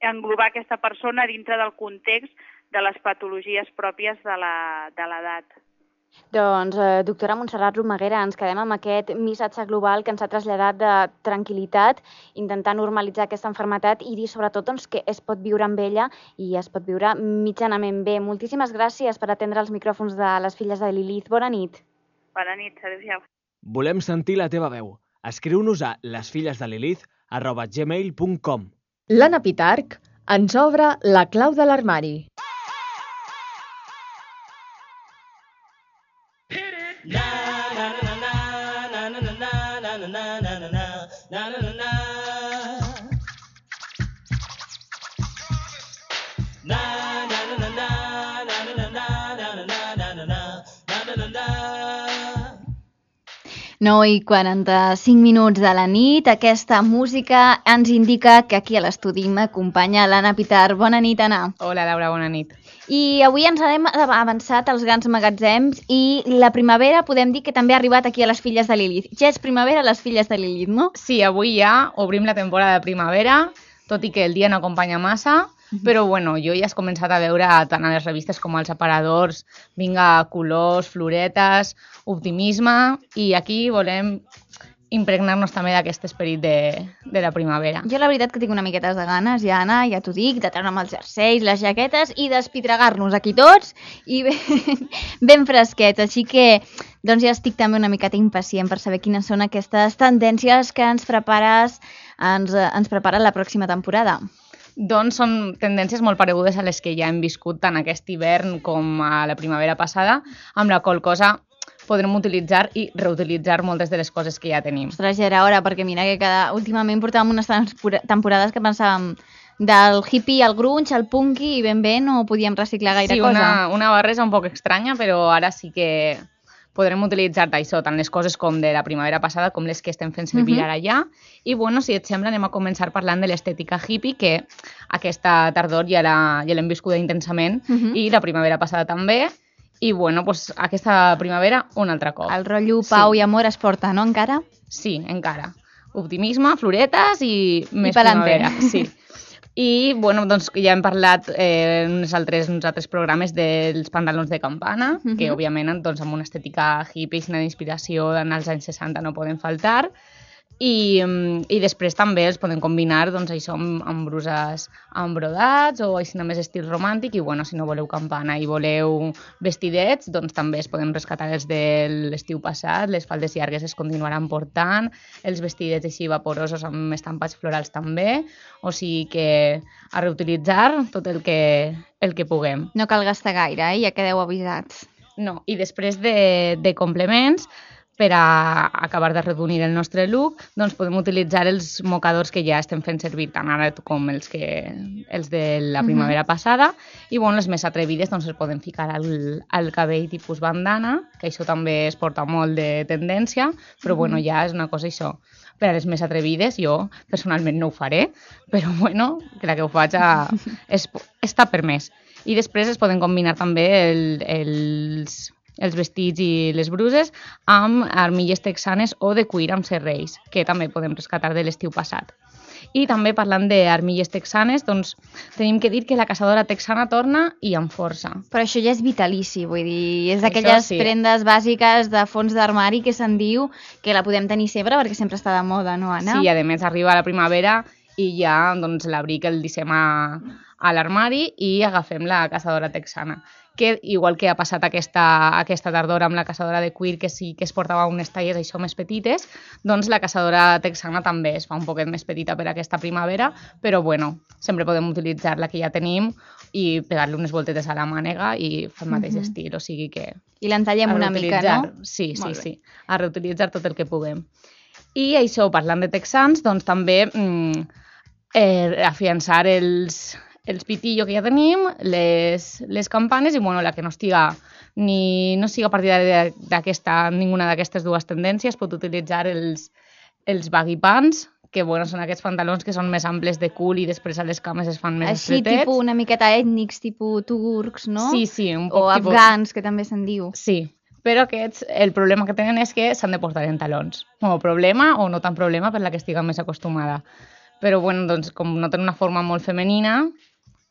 englobar aquesta persona dintre del context de les patologies pròpies de l'edat. Doncs, eh, doctora Montserrat Romaguera, ens quedem amb aquest missatge global que ens ha traslladat de tranquil·litat, intentar normalitzar aquesta enfermetat i dir sobretot doncs, que es pot viure amb ella i es pot viure mitjanament bé. Moltíssimes gràcies per atendre els micròfons de les filles de Lilith. Bona nit. Bona nit, adéu-siau. Volem sentir la teva veu. Escriu-nos a lesfillesdelilith arroba gmail.com L'Anna Pitarc ens obre la clau de l'armari. No i 45 minuts de la nit. Aquesta música ens indica que aquí a l'estudi m'acompanya l'Anna Pitar. Bona nit, Anna. Hola, Laura, bona nit. I avui ens hem avançat als grans magatzems i la primavera podem dir que també ha arribat aquí a les filles de Lilith. Ja és primavera a les filles de Lilith, no? Sí, avui ja obrim la temporada de primavera, tot i que el dia no acompanya massa, però bueno, jo ja has començat a veure tant a les revistes com als aparadors, vinga, colors, floretes, optimisme, i aquí volem impregnar-nos també d'aquest esperit de, de la primavera. Jo la veritat que tinc una miqueta de ganes, ja Anna, ja t'ho dic, de treure'm els jerseis, les jaquetes i d'espitregar-nos aquí tots i ben, [LAUGHS] ben fresquets. Així que doncs ja estic també una miqueta impacient per saber quines són aquestes tendències que ens prepares, ens, ens prepara la pròxima temporada. Doncs són tendències molt paregudes a les que ja hem viscut tant aquest hivern com a la primavera passada, amb la qual cosa podrem utilitzar i reutilitzar moltes de les coses que ja tenim. Ostres, ja era hora, perquè mira que cada... últimament portàvem unes temporades que pensàvem del hippie al grunge, al punky, i ben bé no podíem reciclar gaire sí, cosa. Sí, una, una barreja un poc estranya, però ara sí que podrem utilitzar això, tant les coses com de la primavera passada com les que estem fent servir uh -huh. ara ja. I bueno, si et sembla, anem a començar parlant de l'estètica hippie, que aquesta tardor ja l'hem viscuda intensament, uh -huh. i la primavera passada també, i bueno, pues, aquesta primavera un altre cop. El rotllo pau sí. i amor es porta, no, encara? Sí, encara. Optimisme, floretes i més I primavera. Sí. [LAUGHS] I, bueno, doncs ja hem parlat eh, en uns altres, uns altres programes dels pantalons de campana, uh -huh. que òbviament doncs, amb una estètica hippie i una inspiració en els anys 60 no poden faltar, i, i després també els podem combinar doncs, això amb, amb bruses amb brodats o així més estil romàntic i bueno, si no voleu campana i voleu vestidets, doncs també es poden rescatar els de l'estiu passat, les faldes llargues es continuaran portant, els vestidets així vaporosos amb estampats florals també, o sigui que a reutilitzar tot el que, el que puguem. No cal gastar gaire, eh? ja quedeu avisats. No, i després de, de complements, per a acabar de redonir el nostre look, doncs podem utilitzar els mocadors que ja estem fent servir tant ara com els, que, els de la primavera uh -huh. passada i bueno, les més atrevides doncs es poden ficar al, al cabell tipus bandana, que això també es porta molt de tendència, però uh -huh. bueno, ja és una cosa això. Per a les més atrevides, jo personalment no ho faré, però bueno, que la que ho faig a, [LAUGHS] és, està permès. I després es poden combinar també el, els els vestits i les bruses amb armilles texanes o de cuir amb serrells, que també podem rescatar de l'estiu passat. I també parlant d'armilles texanes, doncs tenim que dir que la caçadora texana torna i amb força. Però això ja és vitalici, vull dir, és d'aquelles sí. prendes bàsiques de fons d'armari que se'n diu que la podem tenir sempre perquè sempre està de moda, no, Anna? Sí, a més arriba la primavera i ja doncs, l'abric el deixem a, a l'armari i agafem la caçadora texana que igual que ha passat aquesta, aquesta tardor amb la caçadora de cuir, que sí que es portava unes talles això més petites, doncs la caçadora texana també es fa un poquet més petita per aquesta primavera, però bueno, sempre podem utilitzar la que ja tenim i pegar-li unes voltetes a la mànega i fer el mateix uh -huh. estil, o sigui que... I l'entallem una mica, no? Sí, sí, sí, a reutilitzar tot el que puguem. I això, parlant de texans, doncs també mm, eh, afiançar els, els pitillo que ja tenim, les, les campanes i bueno, la que no estiga ni no siga partidària d'aquesta ninguna d'aquestes dues tendències pot utilitzar els, els baggy pants, que bueno, són aquests pantalons que són més amples de cul i després a les cames es fan més Així, estretets. tipus una miqueta ètnics, tipus turcs, no? Sí, sí, un O poc tipus- afgans, que també se'n diu. Sí, però aquests, el problema que tenen és que s'han de portar en talons. O problema o no tan problema per la que estigui més acostumada. Però bueno, doncs com no tenen una forma molt femenina,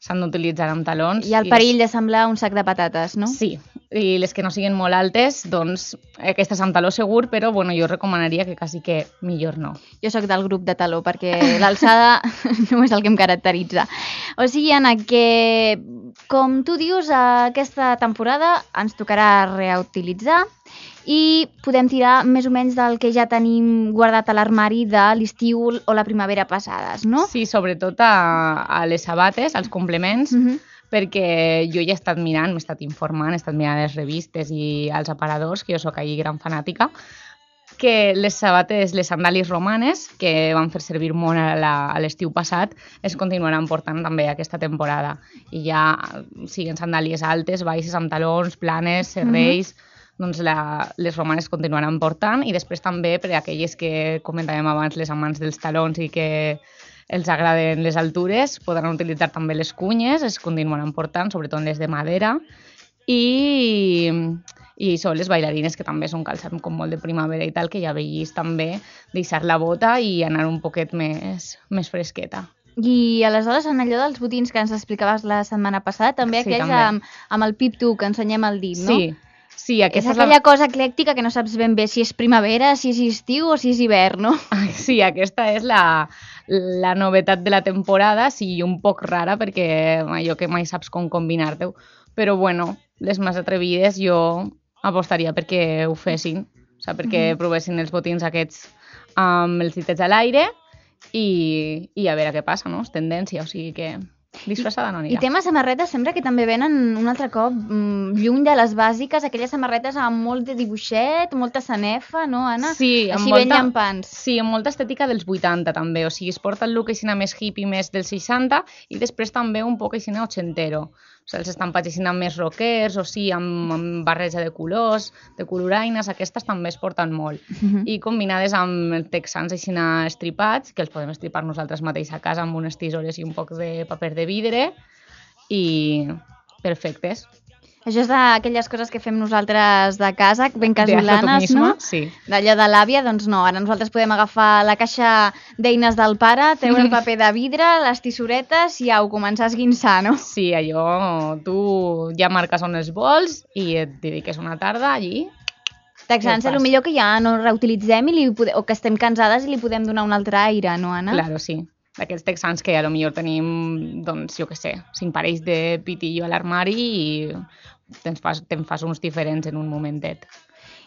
s'han d'utilitzar amb talons. Ha el perill de semblar un sac de patates, no? Sí, i les que no siguin molt altes, doncs aquestes amb taló segur, però bueno, jo recomanaria que quasi que millor no. Jo sóc del grup de taló, perquè l'alçada [LAUGHS] no és el que em caracteritza. O sigui, Anna, que com tu dius, aquesta temporada ens tocarà reutilitzar i podem tirar més o menys del que ja tenim guardat a l'armari de l'estiu o la primavera passades, no? Sí, sobretot a, a les sabates, als complements, Mm -hmm. perquè jo ja he estat mirant, m'he estat informant, he estat mirant les revistes i els aparadors, que jo sóc ahir gran fanàtica, que les sabates, les sandàlies romanes, que van fer servir molt a l'estiu passat, es continuaran portant també aquesta temporada. I ja siguen sandàlies altes, baixes, amb talons, planes, serrells... doncs la, les romanes continuaran portant i després també per a aquelles que comentàvem abans, les amants dels talons i que els agraden les altures, podran utilitzar també les cunyes, es continuaran portant, sobretot les de madera, i, i són les bailarines, que també és un calçat com molt de primavera i tal, que ja veïs també deixar la bota i anar un poquet més, més fresqueta. I aleshores, en allò dels botins que ens explicaves la setmana passada, també Sí, aquells també. amb, amb el pip-tu que ensenyem el dit, no? Sí, sí, És aquesta és, aquella la... cosa eclèctica que no saps ben bé si és primavera, si és estiu o si és hivern, no? [LAUGHS] Sí, aquesta és la, la novetat de la temporada, sí, un poc rara perquè allò que mai saps com combinar-te. Però bueno, les més atrevides jo apostaria perquè ho fessin, o sigui, perquè Mhm. provessin els botins aquests amb els ditets a l'aire i, i a veure què passa, no? És tendència, o sigui que disfressada no I anirà. tema samarretes, sembla que també venen un altre cop mm, lluny de les bàsiques, aquelles samarretes amb molt de dibuixet, molta sanefa, no, Anna? Sí, Així amb ben molta, llampants. sí, amb molta estètica dels 80 també, o sigui, es porta el look així més hippie més dels 60 i després també un poc així ochentero. O sigui, els estampats així més rockers o sí, amb, amb barreja de colors, de coloraines, aquestes també es porten molt. Mhm. I combinades amb texans així estripats, que els podem estripar nosaltres mateix a casa amb unes tisores i un poc de paper de vidre i perfectes. Això és d'aquelles coses que fem nosaltres de casa, ben casolanes, no? sí. D'allò de l'àvia, doncs no. Ara nosaltres podem agafar la caixa d'eines del pare, treure el paper de vidre, les tissuretes i au, començar a esguinçar, no? Sí, allò, tu ja marques on els vols i et dediques una tarda allí. Què el millor que ja no reutilitzem i li pode... o que estem cansades i li podem donar un altre aire, no, Anna? Claro, sí. D'aquests texans que a lo millor tenim, doncs, jo què sé, cinc parells de pitillo a l'armari i te'n fas, te fas uns diferents en un momentet.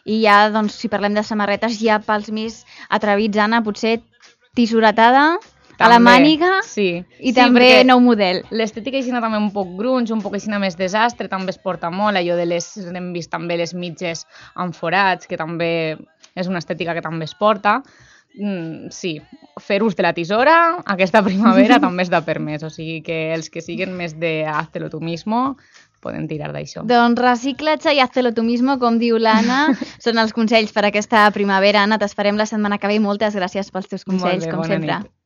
I ja, doncs, si parlem de samarretes, ja pels més atrevits, Anna, potser tissuretada a la També, màniga sí. i Sí, també nou model. L'estètica així també un poc grunge, un poc així més desastre, també es porta molt, allò de les, hem vist també les mitges amb forats, que també és una estètica que també es porta. Mm, sí, fer ús de la tisora aquesta primavera [LAUGHS] també és de permès, o sigui que els que siguen més de hazte-lo tu mismo poden tirar d'això. Doncs reciclatge i hazlo tu mismo, com diu l'Anna, [LAUGHS] són els consells per aquesta primavera. Anna, t'esperem la setmana que ve i moltes gràcies pels teus consells, bé, com sempre. nit.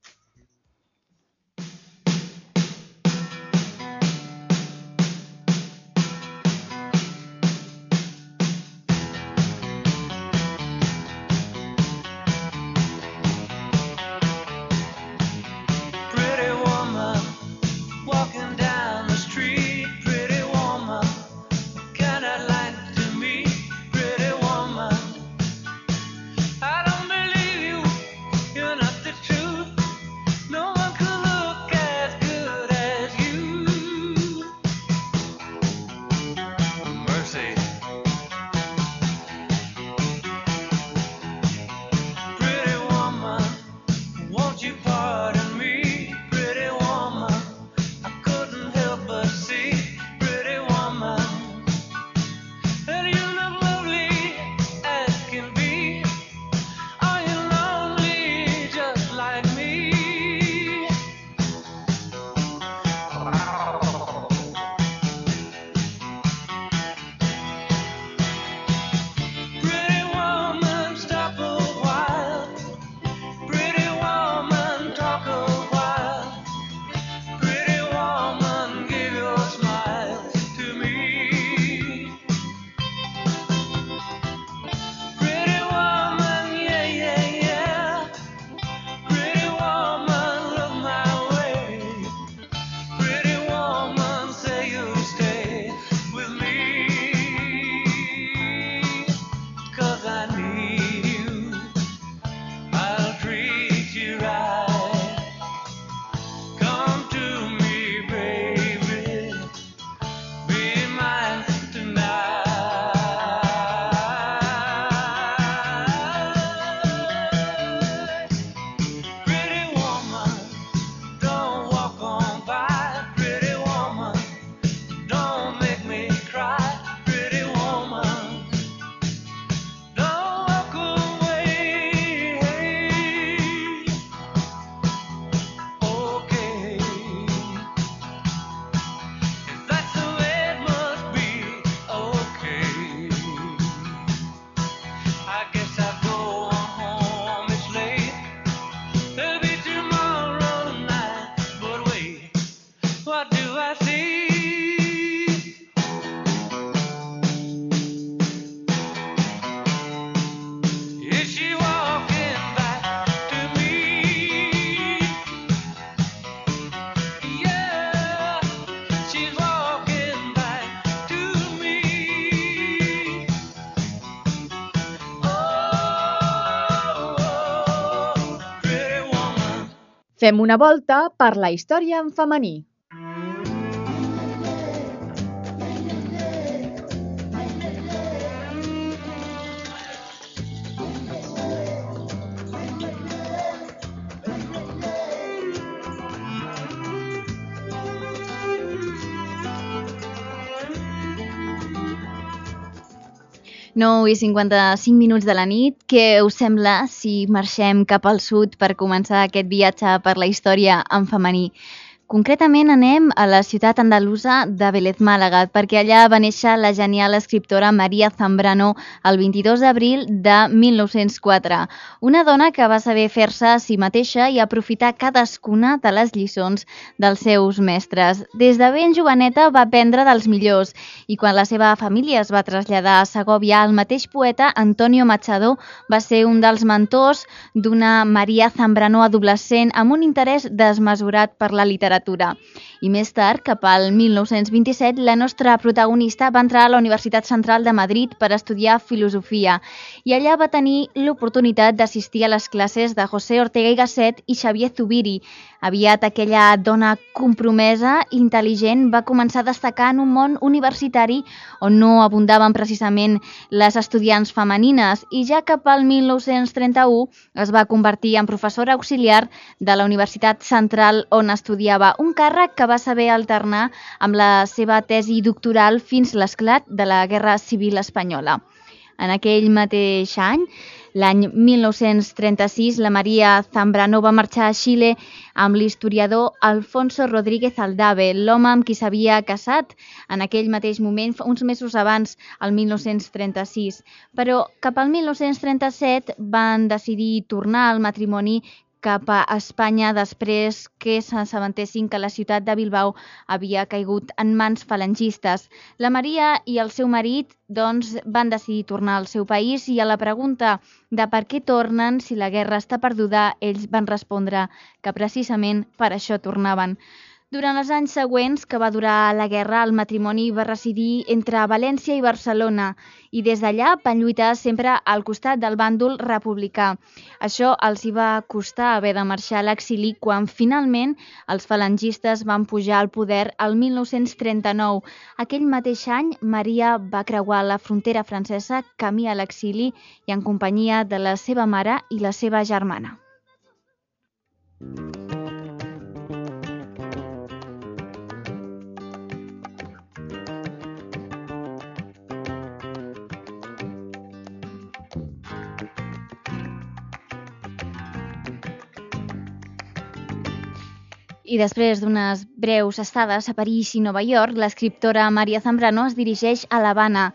Fem una volta per la història en femení. Nou i 55 minuts de la nit. Què us sembla si marxem cap al sud per començar aquest viatge per la història en femení? Concretament anem a la ciutat andalusa de Vélez Màlaga, perquè allà va néixer la genial escriptora Maria Zambrano el 22 d'abril de 1904. Una dona que va saber fer-se a si mateixa i aprofitar cadascuna de les lliçons dels seus mestres. Des de ben joveneta va aprendre dels millors i quan la seva família es va traslladar a Segovia, el mateix poeta Antonio Machado va ser un dels mentors d'una Maria Zambrano adolescent amb un interès desmesurat per la literatura literatura. I més tard, cap al 1927, la nostra protagonista va entrar a la Universitat Central de Madrid per estudiar filosofia i allà va tenir l'oportunitat d'assistir a les classes de José Ortega y Gasset i Xavier Zubiri. Aviat aquella dona compromesa i intel·ligent va començar a destacar en un món universitari on no abundaven precisament les estudiants femenines i ja cap al 1931 es va convertir en professora auxiliar de la Universitat Central on estudiava un càrrec que va saber alternar amb la seva tesi doctoral fins l'esclat de la Guerra Civil Espanyola. En aquell mateix any, l'any 1936, la Maria Zambrano va marxar a Xile amb l'historiador Alfonso Rodríguez Aldave, l'home amb qui s'havia casat en aquell mateix moment, uns mesos abans, el 1936. Però cap al 1937 van decidir tornar al matrimoni cap a Espanya després que s'assabentessin que la ciutat de Bilbao havia caigut en mans falangistes. La Maria i el seu marit doncs, van decidir tornar al seu país i a la pregunta de per què tornen si la guerra està perduda, ells van respondre que precisament per això tornaven. Durant els anys següents que va durar la guerra, el matrimoni va residir entre València i Barcelona i des d'allà van lluitar sempre al costat del bàndol republicà. Això els hi va costar haver de marxar a l'exili quan finalment els falangistes van pujar al poder el 1939. Aquell mateix any, Maria va creuar la frontera francesa camí a l'exili i en companyia de la seva mare i la seva germana. I després d'unes breus estades a París i Nova York, l'escriptora Maria Zambrano es dirigeix a l'Havana,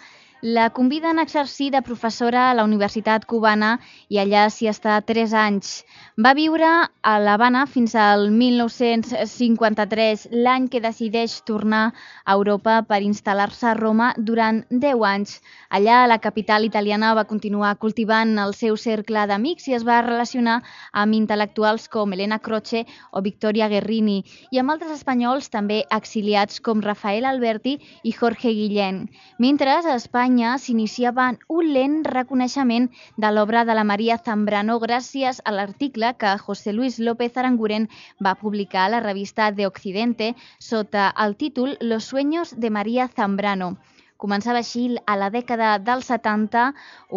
la conviden a exercir de professora a la Universitat Cubana i allà s'hi està 3 anys. Va viure a l'Havana fins al 1953, l'any que decideix tornar a Europa per instal·lar-se a Roma durant 10 anys. Allà, a la capital italiana, va continuar cultivant el seu cercle d'amics i es va relacionar amb intel·lectuals com Elena Croce o Victoria Guerrini i amb altres espanyols també exiliats com Rafael Alberti i Jorge Guillén. Mentre a Espanya Espanya s'iniciava un lent reconeixement de l'obra de la Maria Zambrano gràcies a l'article que José Luis López Aranguren va publicar a la revista De Occidente sota el títol Los sueños de Maria Zambrano. Començava així a la dècada dels 70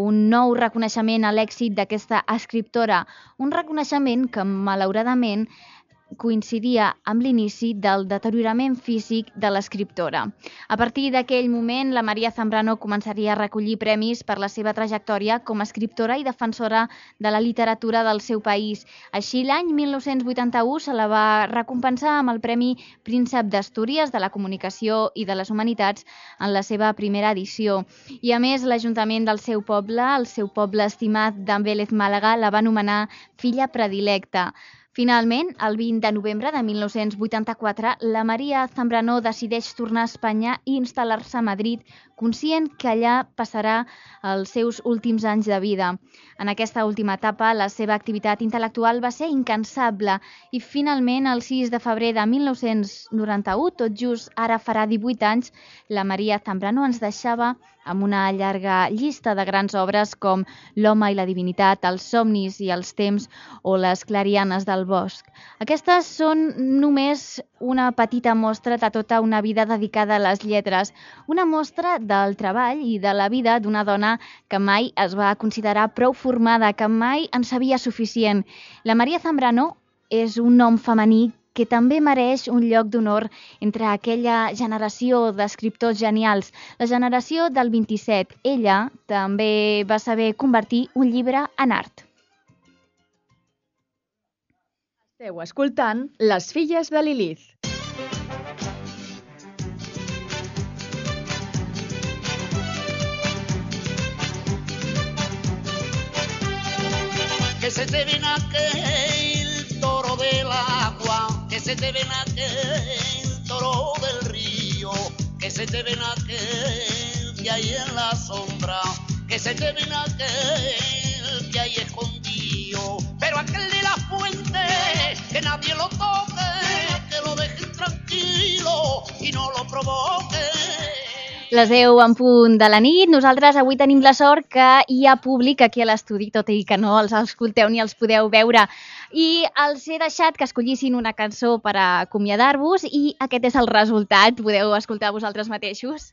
un nou reconeixement a l'èxit d'aquesta escriptora, un reconeixement que malauradament coincidia amb l'inici del deteriorament físic de l'escriptora. A partir d'aquell moment, la Maria Zambrano començaria a recollir premis per la seva trajectòria com a escriptora i defensora de la literatura del seu país. Així, l'any 1981 se la va recompensar amb el Premi Príncep d'Astúries de la Comunicació i de les Humanitats en la seva primera edició. I, a més, l'Ajuntament del seu poble, el seu poble estimat d'Ambélez Màlaga, la va anomenar filla predilecta. Finalment, el 20 de novembre de 1984, la Maria Zambrano decideix tornar a Espanya i instal·lar-se a Madrid, conscient que allà passarà els seus últims anys de vida. En aquesta última etapa, la seva activitat intel·lectual va ser incansable i finalment, el 6 de febrer de 1991, tot just ara farà 18 anys, la Maria Zambrano ens deixava amb una llarga llista de grans obres com L'home i la divinitat, Els somnis i els temps o Les clarianes del bosc. Aquestes són només una petita mostra de tota una vida dedicada a les lletres, una mostra del treball i de la vida d'una dona que mai es va considerar prou formada, que mai en sabia suficient. La Maria Zambrano és un nom femení que també mereix un lloc d'honor entre aquella generació d'escriptors genials, la generació del 27. Ella també va saber convertir un llibre en art. Esteu escoltant Les filles de Lilith. Que se te ven aquel se te ven aquel toro del río, que se te ven aquel que hay en la sombra, que se te ven aquel que hay escondido, pero aquel de la fuente, que nadie lo toque, que lo dejen tranquilo y no lo provoque. Les 10 en punt de la nit. Nosaltres avui tenim la sort que hi ha públic aquí a l'estudi, tot i que no els escolteu ni els podeu veure. I els he deixat que escollissin una cançó per acomiadar-vos i aquest és el resultat. Podeu escoltar vosaltres mateixos.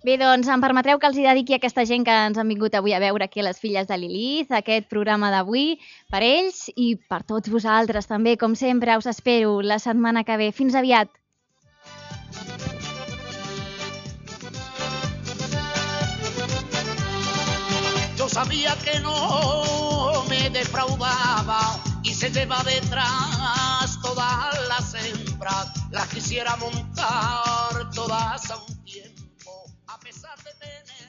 Bé, doncs em permetreu que els hi dediqui a aquesta gent que ens han vingut avui a veure aquí a les filles de Lilith, aquest programa d'avui, per ells i per tots vosaltres també, com sempre, us espero la setmana que ve. Fins aviat! Sabía que no me defraudaba y se lleva detrás todas las hembras, las quisiera montar todas a un